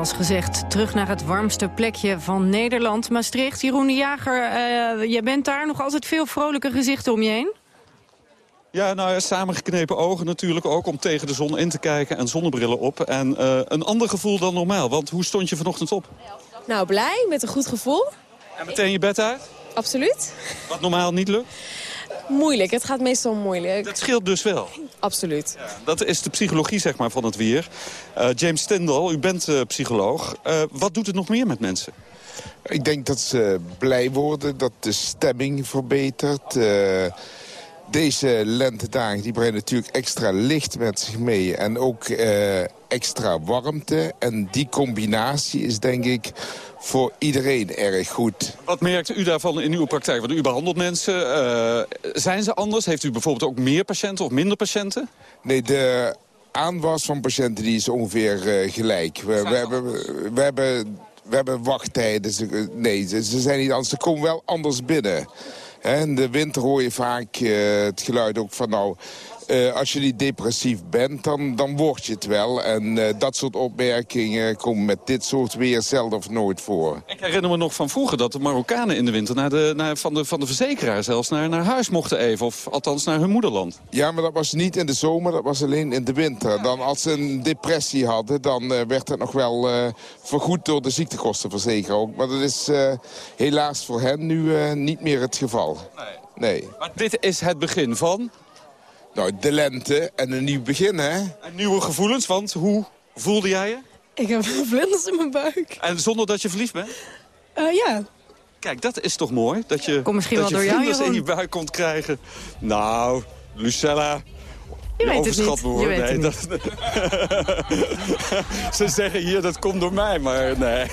Zoals gezegd, terug naar het warmste plekje van Nederland, Maastricht. Jeroen de Jager, uh, jij bent daar nog altijd veel vrolijke gezichten om je heen? Ja, nou ja, samengeknepen ogen natuurlijk ook om tegen de zon in te kijken en zonnebrillen op. En eh, een ander gevoel dan normaal, want hoe stond je vanochtend op? Nou, blij, met een goed gevoel. En meteen je bed uit? Absoluut. Wat normaal niet lukt? Moeilijk, het gaat meestal moeilijk. Dat scheelt dus wel. Absoluut. Dat is de psychologie zeg maar, van het weer. Eh, James Stendhal, u bent eh, psycholoog. Eh, wat doet het nog meer met mensen? Ik denk dat ze blij worden, dat de stemming verbetert. Eh, deze lentedagen die brengen natuurlijk extra licht met zich mee. En ook eh, extra warmte. En die combinatie is denk ik voor iedereen erg goed. Wat merkt u daarvan in uw praktijk? Want u behandelt mensen. eh, zijn ze anders? Heeft u bijvoorbeeld ook meer patiënten of minder patiënten? Nee, de aanwas van patiënten die is ongeveer eh, gelijk. We, we, hebben, we, hebben, we hebben wachttijden. Nee, ze, zijn niet anders. Ze komen wel anders binnen. In de winter hoor je vaak eh, het geluid ook van nou... eh, als je niet depressief bent, dan, dan word je het wel. En eh, dat soort opmerkingen komen met dit soort weer zelden of nooit voor. Ik herinner me nog van vroeger dat de Marokkanen in de winter... Naar de, naar, van, de, van de verzekeraar zelfs naar, naar huis mochten even. Of althans naar hun moederland. Ja, maar dat was niet in de zomer, dat was alleen in de winter. Dan als ze een depressie hadden, dan eh, werd het nog wel vergoed door de ziektekostenverzekeraar ook. Maar dat is helaas voor hen nu niet meer het geval. Nee. Maar dit is het begin van? Nou, de lente en een nieuw begin, hè? En nieuwe gevoelens, want hoe voelde jij je? Ik heb vlinders in mijn buik. En zonder dat je verliefd bent? Eh, ja. Kijk, dat is toch mooi? Dat je, Kom misschien dat wel je door jou, vlinders in je buik komt krijgen. Nou, Lucella... Je weet het overschat niet. me, hoor. Je weet nee, het dat- Ze zeggen hier, dat komt door mij, maar nee.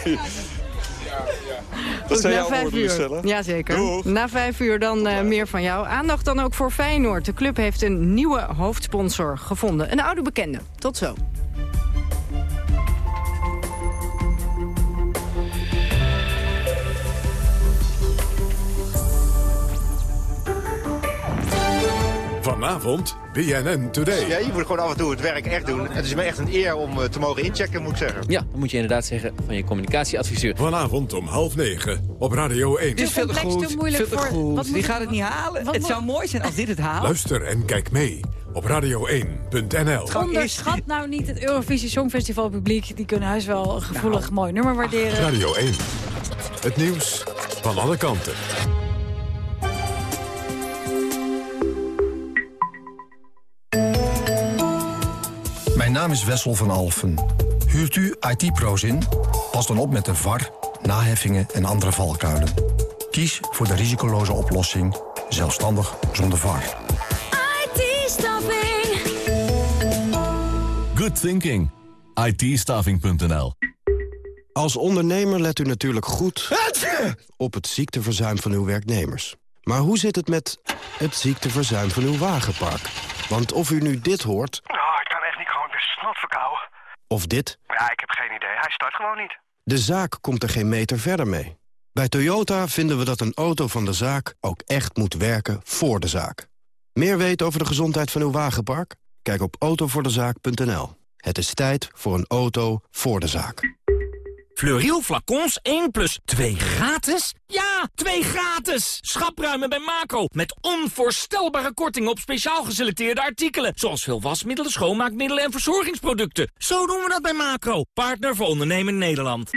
Dat zijn na jouw vijf woorden, uur. Jazeker. Doeg. Na vijf uur dan eh, meer van jou. Aandacht dan ook voor Feyenoord. De club heeft een nieuwe hoofdsponsor gevonden. Een oude bekende. Tot zo. Vanavond BNN Today. Ja, je moet gewoon af en toe het werk echt doen. Het is me echt een eer om eh, te mogen inchecken, moet ik zeggen. Ja, dan moet je inderdaad zeggen van je communicatieadviseur. Vanavond om half negen op Radio 1. Dit is veel te goed. moeilijk veel te voor- goed. wat Die gaat het niet halen. wat Het moet- zou mooi zijn als dit het haalt. Luister en kijk mee op radio1.nl. Onderschat nou niet het Eurovisie Songfestival publiek. Die kunnen huis wel een gevoelig mooi nummer waarderen. Radio 1. Het nieuws van alle kanten. Naam is Wessel van Alfen. Huurt u IT-pro's in? Pas dan op met de VAR, naheffingen en andere valkuilen. Kies voor de risicoloze oplossing, zelfstandig zonder VAR. IT-staffing. Good thinking. itstaving.nl Als ondernemer let u natuurlijk goed op het ziekteverzuim van uw werknemers. Maar hoe zit het met het ziekteverzuim van uw wagenpark? Want of u nu dit hoort, Oh, ik kan echt niet gewoon de snot verkouden. Of dit... Ja, ik heb geen idee. Hij start gewoon niet. De zaak komt er geen meter verder mee. Bij Toyota vinden we dat een auto van de zaak ook echt moet werken voor de zaak. Meer weten over de gezondheid van uw wagenpark? Kijk op autovoordezaak.nl. Het is tijd voor een auto voor de zaak. Fleuriel flacons 1 plus 2 gratis? Ja, 2 gratis! Schapruimen bij Macro. Met onvoorstelbare kortingen op speciaal geselecteerde artikelen. Zoals veel wasmiddelen, schoonmaakmiddelen en verzorgingsproducten. Zo doen we dat bij Macro. Partner voor ondernemen Nederland.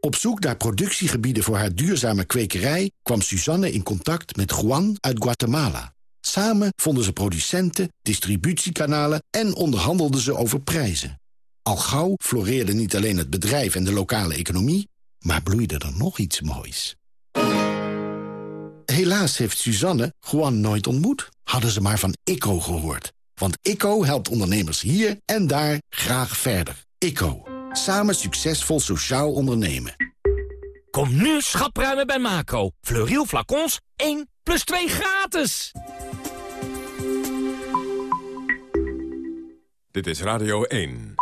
Op zoek naar productiegebieden voor haar duurzame kwekerij... kwam Suzanne in contact met Juan uit Guatemala. Samen vonden ze producenten, distributiekanalen... en onderhandelden ze over prijzen. Al gauw floreerde niet alleen het bedrijf en de lokale economie... maar bloeide er nog iets moois. Helaas heeft Suzanne Juan nooit ontmoet. Hadden ze maar van ICO gehoord. Want ICO helpt ondernemers hier en daar graag verder. ICO. Samen succesvol sociaal ondernemen. Kom nu schapruimen bij Macro. Fleuriel flacons 1 plus 2 gratis. Dit is Radio 1.